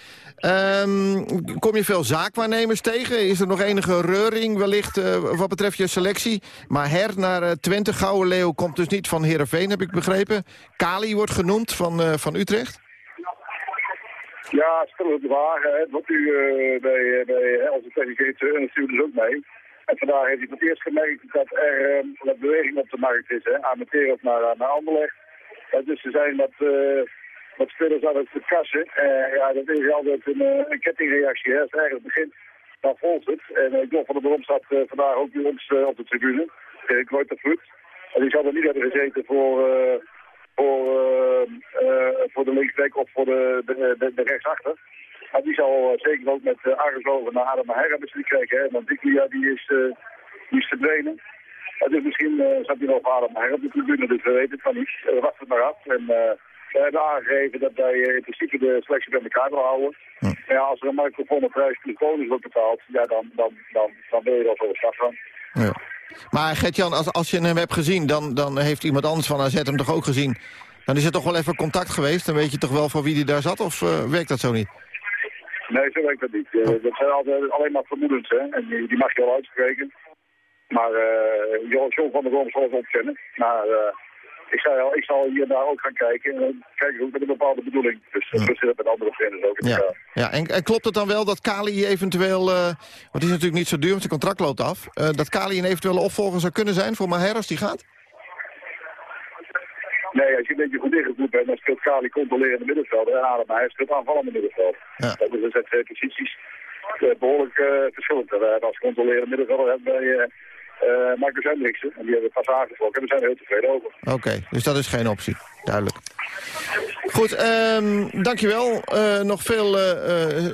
D: Um, kom je veel zaakwaarnemers tegen? Is er nog enige reuring wellicht uh, wat betreft je selectie? Maar Her naar uh, Twente, Gouden Leeuw komt dus niet van Heerenveen, heb ik begrepen. Kali wordt genoemd van, uh, van Utrecht.
M: Ja, stel het. Het wordt u bij, bij onze technische natuurlijk dus ook mee. En vandaag heeft hij voor het eerst gemerkt dat er wat beweging op de markt is. Hè. Amateros naar, naar Anderlecht. dus ze zijn wat wat spelers aan het verkassen. Uh, ja, dat is altijd een, uh, een kettingreactie. Hè. Als het eigenlijk begint, dan volgt het. En uh, John van der Brom uh, vandaag ook bij ons op de tribune. Ik nooit vlucht. En die zou er niet hebben gezeten voor, voor, voor de linksback of voor de, de, de rechtsachter. Maar die zal zeker ook met uh, over naar Adam Her hebben gekregen. Hè. Want die, ja, die, is, die is verdwenen. dus misschien zat hij nog Adam Her op de tribune, dus we weten het van niet. We wachten het maar af. En, we hebben aangegeven dat wij in principe de selectie bij elkaar willen houden. Hm. Ja, als er een microfoon op prijs telefonisch wordt betaald, ja, dan, dan, dan, dan ben je er zo start van.
D: Ja. Maar Gert-Jan, als, als je hem hebt gezien, dan, dan heeft iemand anders van AZ hem toch ook gezien. Dan is er toch wel even contact geweest. Dan weet je toch wel voor wie die daar zat, of uh, werkt dat zo niet?
M: Nee, zo werkt dat niet. Uh, dat zijn altijd alleen maar vermoedens, hè. En die, die mag je wel uitspreken. Maar uh, John van der Boom zal het ontkennen. Maar ik, zei al, ik zal hier daar ook gaan kijken. En kijken ook met een bepaalde bedoeling. Dus ja. we zitten met andere trainers ook.
D: Ja. ja. En, en, klopt het dan wel dat Kali eventueel, uh, want die is natuurlijk niet zo duur, want zijn contract loopt af, uh, dat Kali een eventuele opvolger zou kunnen zijn voor Maher als die gaat?
M: Nee, als je een beetje goed ingevoerd bent, dan speelt Kali controlerende middenveld. En Adem hij speelt aanvallende middenveld. Ja. Dus er zijn twee posities uh, behoorlijk verschillend. als controlerende middenvelder hebben wij uh, Marcus Hendriksen. En die hebben we pas aangetrokken. En we zijn er heel tevreden over.
D: Oké, dus dat is geen optie. Duidelijk. Goed, um, dankjewel. Uh, nog veel uh,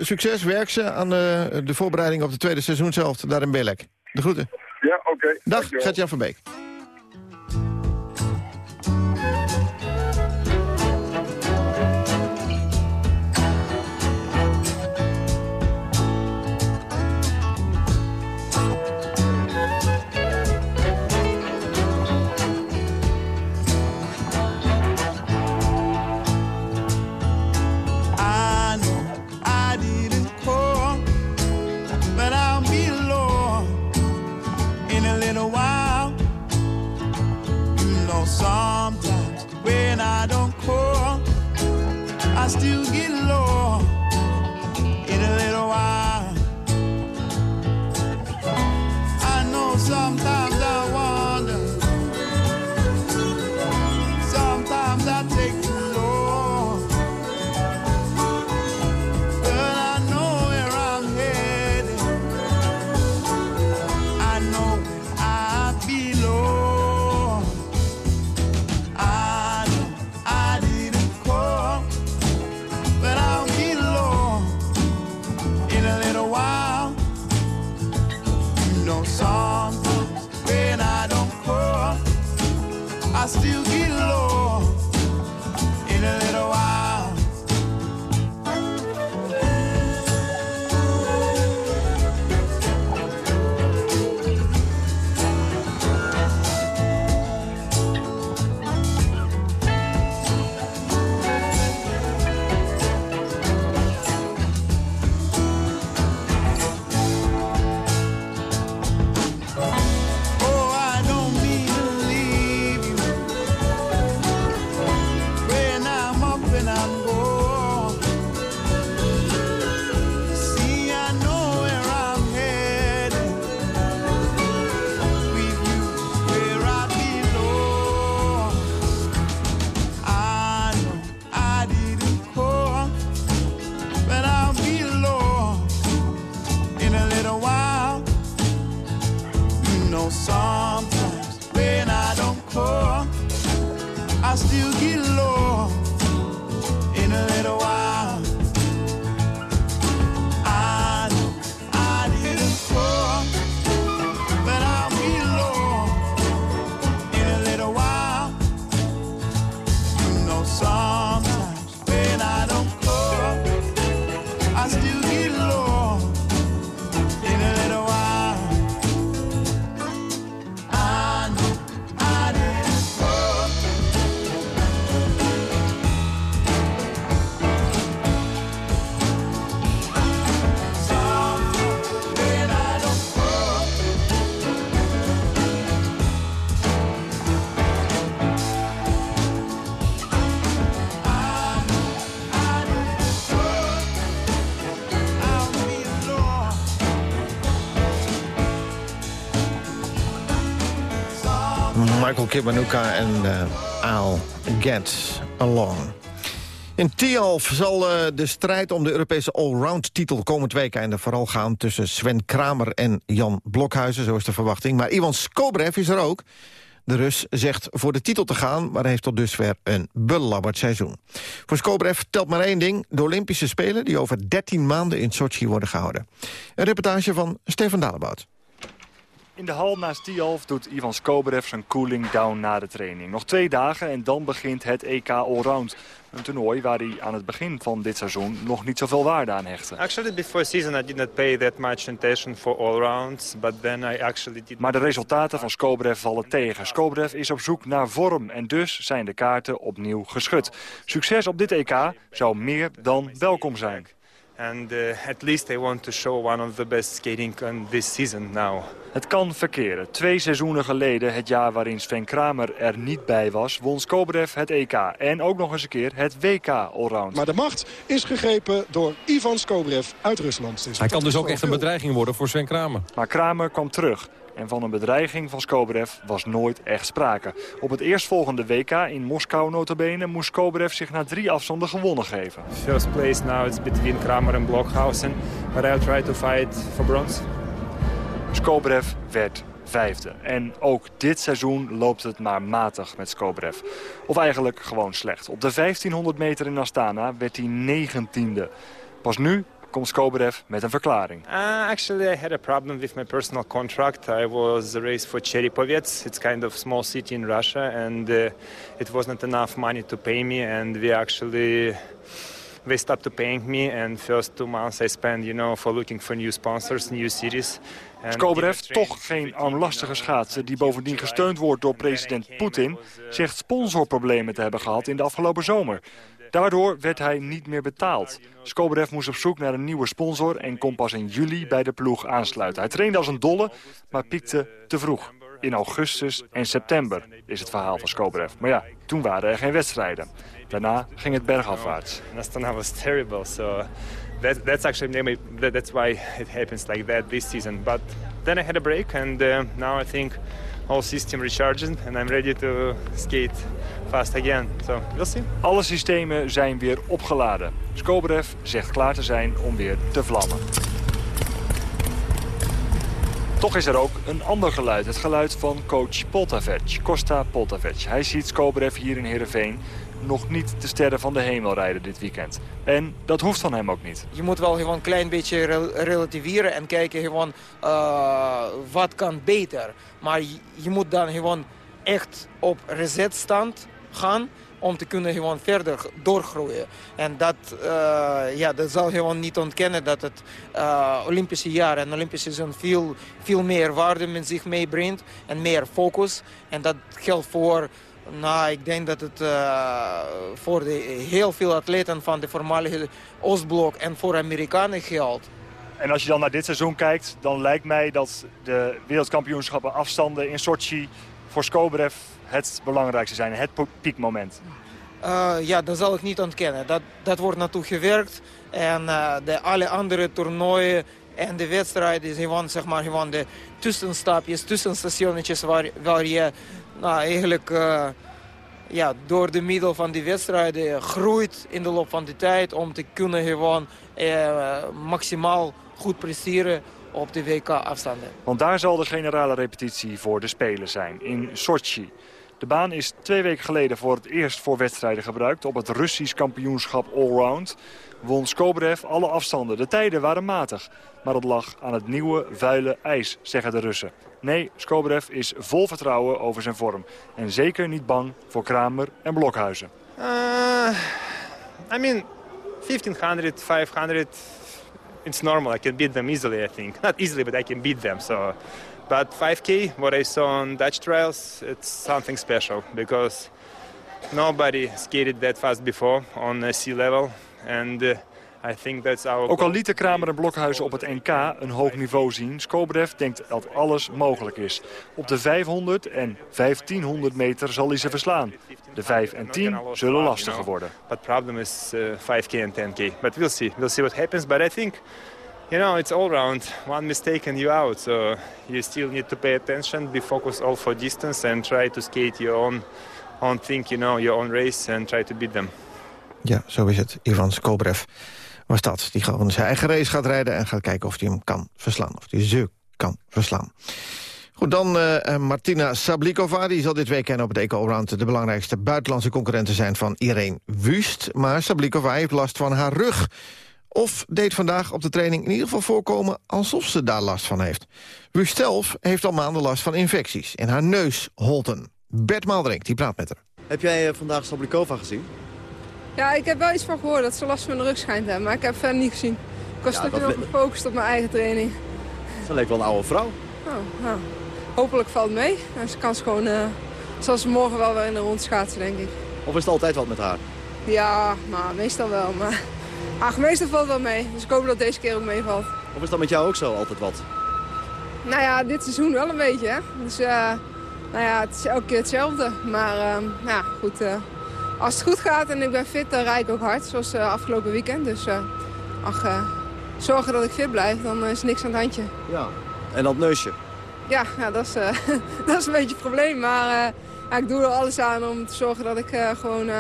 D: succes, werk ze aan de voorbereiding op de tweede seizoenshelft daar in Belek. De groeten.
M: Ja, oké. Okay.
D: Dag, Gert-Jan van Beek. Michael Kiwanuka en uh, I'll Get Along. In Tialf zal eh, de strijd om de Europese allround-titel komend weekende vooral gaan tussen Sven Kramer en Jan Blokhuizen, zo is de verwachting. Maar Ivan Skobrev is er ook. De Rus zegt voor de titel te gaan, maar heeft tot dusver een belabberd seizoen. Voor Skobrev telt maar één ding, de Olympische Spelen... die over 13 maanden in Sochi worden gehouden. Een reportage van Stefan Dalebout.
N: In de hal naast Tialf doet Ivan Skobrev zijn cooling down na de training. Nog twee dagen en dan begint het EK Allround. Een toernooi waar hij aan het begin van dit seizoen nog niet zoveel waarde aan hechtte.
G: Actually, before season, I did not pay that much attention for all rounds, but then I actually did.
N: Maar de resultaten van Skobrev vallen tegen. Skobrev is op zoek naar vorm en dus zijn de kaarten opnieuw geschud. Succes op dit EK zou meer dan welkom zijn.
G: And uh, at least I want to show one of the best skating on this season now.
N: Het kan verkeren. Twee seizoenen geleden, het jaar waarin Sven Kramer er niet bij was... won Skobrev het EK en ook nog eens een keer het WK Allround.
O: Maar de macht is gegrepen door Ivan Skobrev uit Rusland.
P: Hij kan dus ook echt een bedreiging worden voor Sven Kramer.
N: Maar Kramer kwam terug. En van een bedreiging van Skobrev was nooit echt sprake. Op het eerstvolgende WK in Moskou notabene moest Skobrev zich na drie afstanden gewonnen geven.
G: First place now is between Kramer and Blockhausen, but I'll try to fight for bronze.
N: Skobrev werd vijfde. En ook dit seizoen loopt het maar matig met Skobrev. Of eigenlijk gewoon slecht. Op de 1500 meter in Astana werd hij negentiende. Pas nu komt met een verklaring.
G: Uh, actually, I had a problem with my personal contract. I was raced for Chernipovets. It's kind of small city in Russia, and uh, it was not enough money to pay me. And we actually they stopped to paying me. And first two months I spent, you know, for looking for new sponsors, new cities.
N: Skobrev, toch geen armlastige schaatser die bovendien gesteund wordt door president Poetin, zegt sponsorproblemen te hebben gehad in de afgelopen zomer. Daardoor werd hij niet meer betaald. Skobrev moest op zoek naar een nieuwe sponsor en kon pas in juli bij de ploeg aansluiten. Hij trainde als een dolle, maar piekte te vroeg. In augustus en september is het verhaal van Skobrev. Maar ja, toen waren er geen wedstrijden. Daarna ging het bergafwaarts.
G: Astana was terrible, so that, that's actually maybe that, that's why it happens like that this season. But then I had a break, and uh, now I think all system recharging, and I'm ready to skate fast again. So we'll see.
N: Alle systemen zijn weer opgeladen. Skobrev zegt klaar te zijn om weer te vlammen. Toch is er ook een ander geluid. Het geluid van coach Poltavec, Costa Poltavec. Hij ziet Skobrev hier in Heerenveen nog niet de sterren van de hemel rijden dit weekend. En dat hoeft van hem ook niet.
Q: Je moet wel gewoon een klein beetje rel relativeren en kijken gewoon uh, wat kan beter. Maar je, moet dan gewoon echt op resetstand gaan om te kunnen gewoon verder doorgroeien. En dat, uh, ja, dat zal gewoon niet ontkennen dat het uh, Olympische jaar en Olympische seizoen veel, veel meer waarde met zich meebrengt en meer focus. En dat geldt voor nou, ik denk dat het uh, voor de, heel veel atleten van de voormalige Oostblok en voor Amerikanen geldt.
N: En als je dan naar dit seizoen kijkt, dan lijkt mij dat de wereldkampioenschappen afstanden in Sochi voor Skobrev het belangrijkste zijn, het piekmoment.
Q: Uh, ja, dat zal ik niet ontkennen. Dat, dat wordt naartoe gewerkt. En uh, de alle andere toernooien en de wedstrijden is gewoon, zeg maar, gewoon de tussenstapjes, tussenstationnetjes waar, waar je nou, eigenlijk uh, ja, door de middel van die wedstrijden groeit in de loop van de tijd om te kunnen gewoon uh, maximaal goed presteren op de WK-afstanden.
N: Want daar zal de generale repetitie voor de Spelen zijn, in Sochi. De baan is twee weken geleden voor het eerst voor wedstrijden gebruikt... op het Russisch kampioenschap Allround. Won Skobrev alle afstanden. De tijden waren matig. Maar dat lag aan het nieuwe, vuile ijs, zeggen de Russen. Nee, Skobrev is vol vertrouwen over zijn vorm. En zeker niet bang voor Kramer en Blokhuizen.
G: Uh, I mean, 1500, 500, it's normal. I can beat them easily, I think. Not easily, but I can beat them. So, But 5K, what I saw on Dutch trails, it's something special. Because nobody skated that fast before on sea level. And... Uh, I think that's our
N: Ook al lieten Kramer en Blokhuizen op het NK een hoog niveau zien... Skobrev denkt dat alles mogelijk is. Op de 500 en 1500 meter zal hij ze verslaan. De 5 en 10 zullen lastiger worden.
G: But problem is uh, 5k and 10k. But we'll see. We'll see what happens. But I think, you know, it's all round. One mistake and you out. So you still need to pay attention, be focused all for distance and try to skate your own, own thing, you know, your own race and try to beat them.
D: Ja, zo is het. Ivan Skobrev was dat. Die gewoon zijn eigen race gaat rijden en gaat kijken of hij hem kan verslaan. Of hij ze kan verslaan. Goed, dan uh, Martina Sablikova. Die zal dit weekend op het Eco-Round de belangrijkste buitenlandse concurrenten zijn van Irene Wust. Maar Sablikova heeft last van haar rug. Of deed vandaag op de training in ieder geval voorkomen alsof ze daar last van heeft. Wust zelf heeft al maanden last van infecties in haar neusholten. Bert Maalderink, die praat met haar.
R: Heb jij vandaag Sablikova gezien?
S: Ja, ik heb wel iets van gehoord dat ze last van de rug schijnt hebben, maar ik heb het verder niet gezien. Ik was ja, te veel gefocust op mijn eigen training.
R: Ze leek wel een oude vrouw.
S: Oh, nou, hopelijk valt het mee. En ze kan ze gewoon, uh, zal ze morgen wel weer in de rond schaatsen, denk ik.
R: Of is het altijd wat met haar?
S: Ja, maar meestal wel. Maar ach, meestal valt het wel mee. Dus ik hoop dat deze keer ook meevalt.
R: Of is dat met jou ook zo, altijd wat?
S: Nou ja, dit seizoen wel een beetje, hè. Dus uh, nou ja, het is elke keer hetzelfde. Maar uh, ja, goed... Als het goed gaat en ik ben fit, dan rijd ik ook hard. Zoals uh, afgelopen weekend. Dus uh, ach, uh, zorgen dat ik fit blijf, dan is niks aan het handje.
R: Ja, en dat neusje?
S: Ja, ja dat, is, dat is een beetje het probleem. Maar ja, ik doe er alles aan om te zorgen dat ik gewoon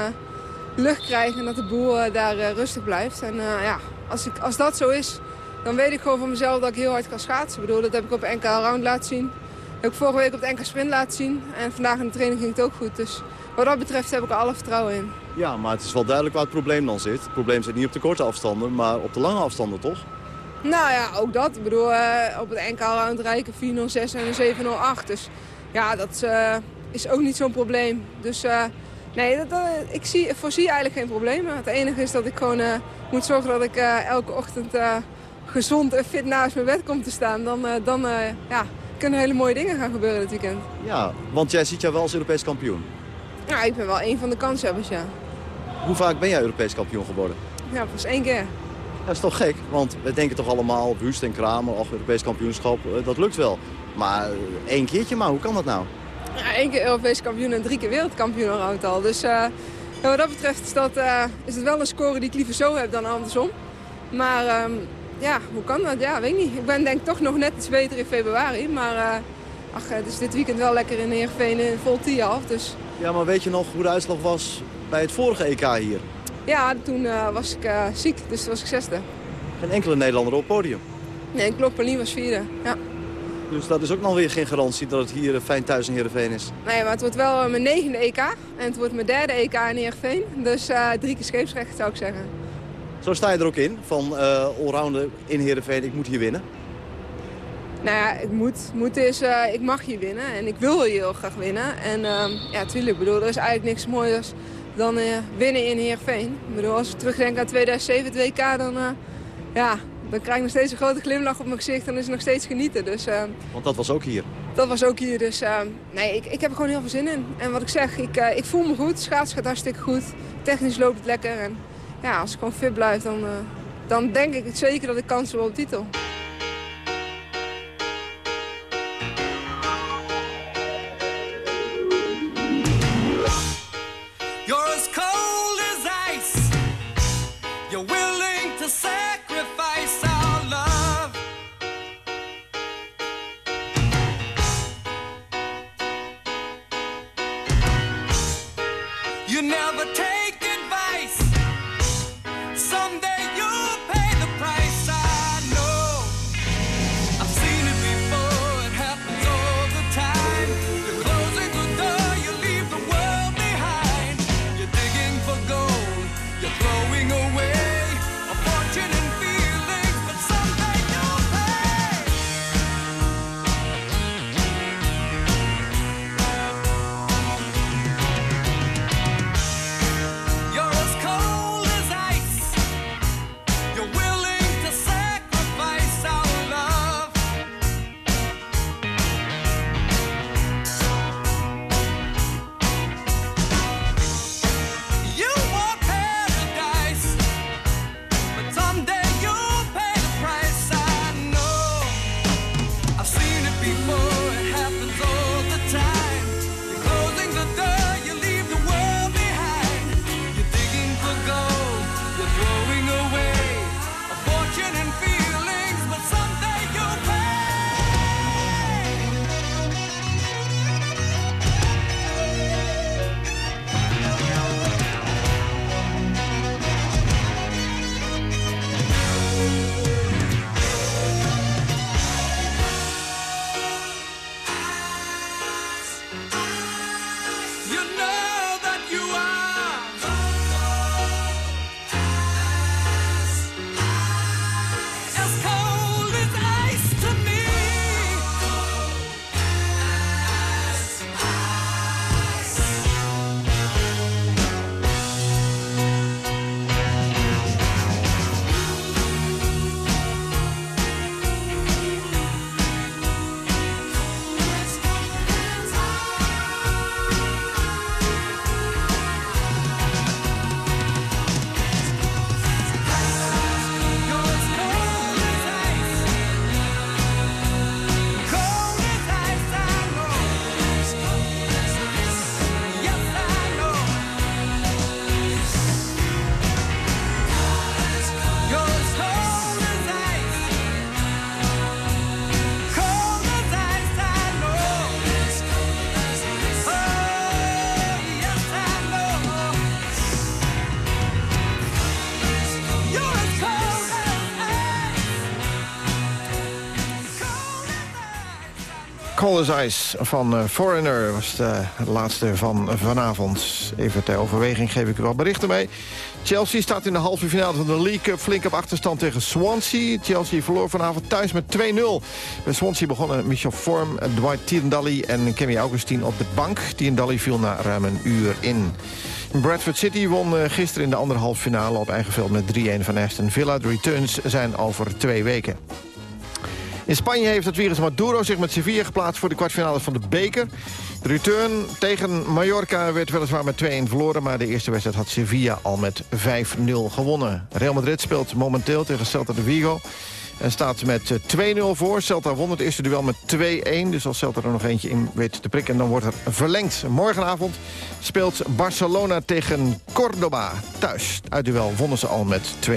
S: lucht krijg... en dat de boel daar rustig blijft. En ja, als, ik, als dat zo is, dan weet ik gewoon van mezelf dat ik heel hard kan schaatsen. Ik bedoel, dat heb ik op NK Round laten zien. Ik vorige week op het NK Sprint laten zien. En vandaag in de training ging het ook goed. Dus wat dat betreft heb ik er alle vertrouwen in.
R: Ja, maar het is wel duidelijk waar het probleem dan zit. Het probleem zit niet op de korte afstanden, maar op de lange afstanden, toch?
S: Nou ja, ook dat. Ik bedoel, uh, op het NK round rijken 406 en een 708. Dus ja, dat uh, is ook niet zo'n probleem. Dus uh, nee, dat, ik zie, voorzie eigenlijk geen problemen. Het enige is dat ik gewoon moet zorgen dat ik elke ochtend gezond en fit naast mijn bed kom te staan. Dan, dan ja, kunnen hele mooie dingen gaan gebeuren dit weekend.
R: Ja, want jij ziet jou wel als Europees kampioen.
S: Ja, ik ben wel een van de kanshebbers, ja.
R: Hoe vaak ben jij Europees kampioen geworden?
S: Ja, pas één keer.
R: Dat is toch gek, want we denken toch allemaal, Wust en Kramer, of Europees kampioenschap, eh, dat lukt wel. Maar eh, één keertje maar, hoe kan dat nou?
S: Ja, één keer Europees kampioen en drie keer wereldkampioen al. Dus uh, wat dat betreft is, dat, uh, is het wel een score die ik liever zo heb dan andersom. Maar um, ja, hoe kan dat? Ja, weet ik niet. Ik ben denk toch nog net iets beter in februari. Maar uh, ach, het is dit weekend wel lekker in Heerenveen in vol af. Dus
R: ja, maar weet je nog hoe de uitslag was bij het vorige EK hier?
S: Ja, toen uh, was ik uh, ziek, dus toen was ik zesde.
R: Geen enkele Nederlander op het podium?
S: Nee, klopt, Pauline was vierde, ja.
R: Dus dat is ook nog weer geen garantie dat het hier eh, fijn thuis in Heerenveen is?
S: Nee, maar het wordt wel mijn negende EK en het wordt mijn derde EK in Heerenveen. Dus drie keer scheepsrecht zou ik zeggen.
R: Zo sta je er ook in, van uh, allrounder in Heerenveen, ik moet hier winnen?
S: Nou ja, ik moet, moet is, uh, ik mag hier winnen en ik wil hier heel graag winnen. En uh, ja, tuurlijk, bedoel, er is eigenlijk niks mooiers dan uh, winnen in Heerenveen. Ik bedoel, als ik terugdenk aan 2007, 2 WK, dan, ja, dan krijg ik nog steeds een grote glimlach op mijn gezicht en is het nog steeds genieten. Dus,
R: Want dat was ook hier?
S: Dat was ook hier, dus nee, ik, ik heb er gewoon heel veel zin in. En wat ik zeg, ik, ik voel me goed, schaats gaat hartstikke goed, technisch loopt het lekker. En ja, als ik gewoon fit blijf, dan, dan denk ik zeker dat ik kans heb op de titel.
D: Ice van uh, Foreigner was de laatste van vanavond. Even ter overweging geef ik u al berichten mee. Chelsea staat in de halve finale van de League Cup flink op achterstand tegen Swansea. Chelsea verloor vanavond thuis met 2-0. Bij Swansea begonnen Michel Vorm, Dwight Tiendalli en Kemi Augustine op de bank. Tiendalli viel na ruim een uur in. Bradford City won eh, gisteren in de andere halve finale op eigen veld met 3-1 van Aston Villa. De returns zijn over twee weken. In Spanje heeft het virus Maduro zich met Sevilla geplaatst voor de kwartfinale van de beker. De return tegen Mallorca werd weliswaar met 2-1 verloren... maar de eerste wedstrijd had Sevilla al met 5-0 gewonnen. Real Madrid speelt momenteel tegen Celta de Vigo... En staat met 2-0 eh, voor. Celta won het eerste duel met 2-1. Dus als Celta er nog eentje in weet te prikken, dan wordt er verlengd. Morgenavond speelt Barcelona tegen Cordoba thuis. Uit duel wonnen ze al met 2-0.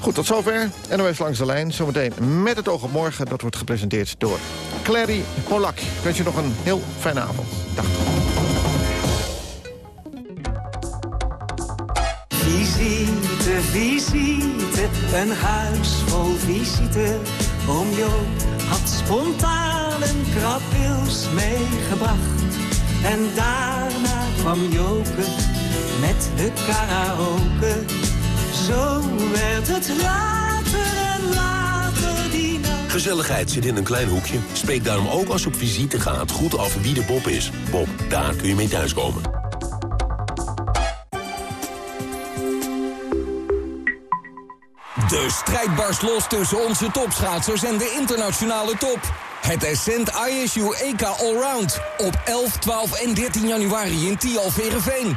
D: Goed, tot zover. NOS langs de lijn. Zometeen met het oog op morgen. Dat wordt gepresenteerd door Clary Polak. Ik wens je nog een heel fijne avond. Dag.
T: Visite, visite, een huis vol visite. Oom Joop had spontaan een krabwils meegebracht. En daarna kwam Joke met de karaoke. Zo werd het later en later die nacht.
U: Gezelligheid zit in een klein hoekje. Spreek daarom ook als je op visite gaat goed af wie de Bob is. Bob, daar kun je mee thuiskomen.
V: De strijd barst los tussen onze topschaatsers en de internationale top. Het Ascent ISU EK Allround op 11, 12 en 13 januari in Tialverenveen.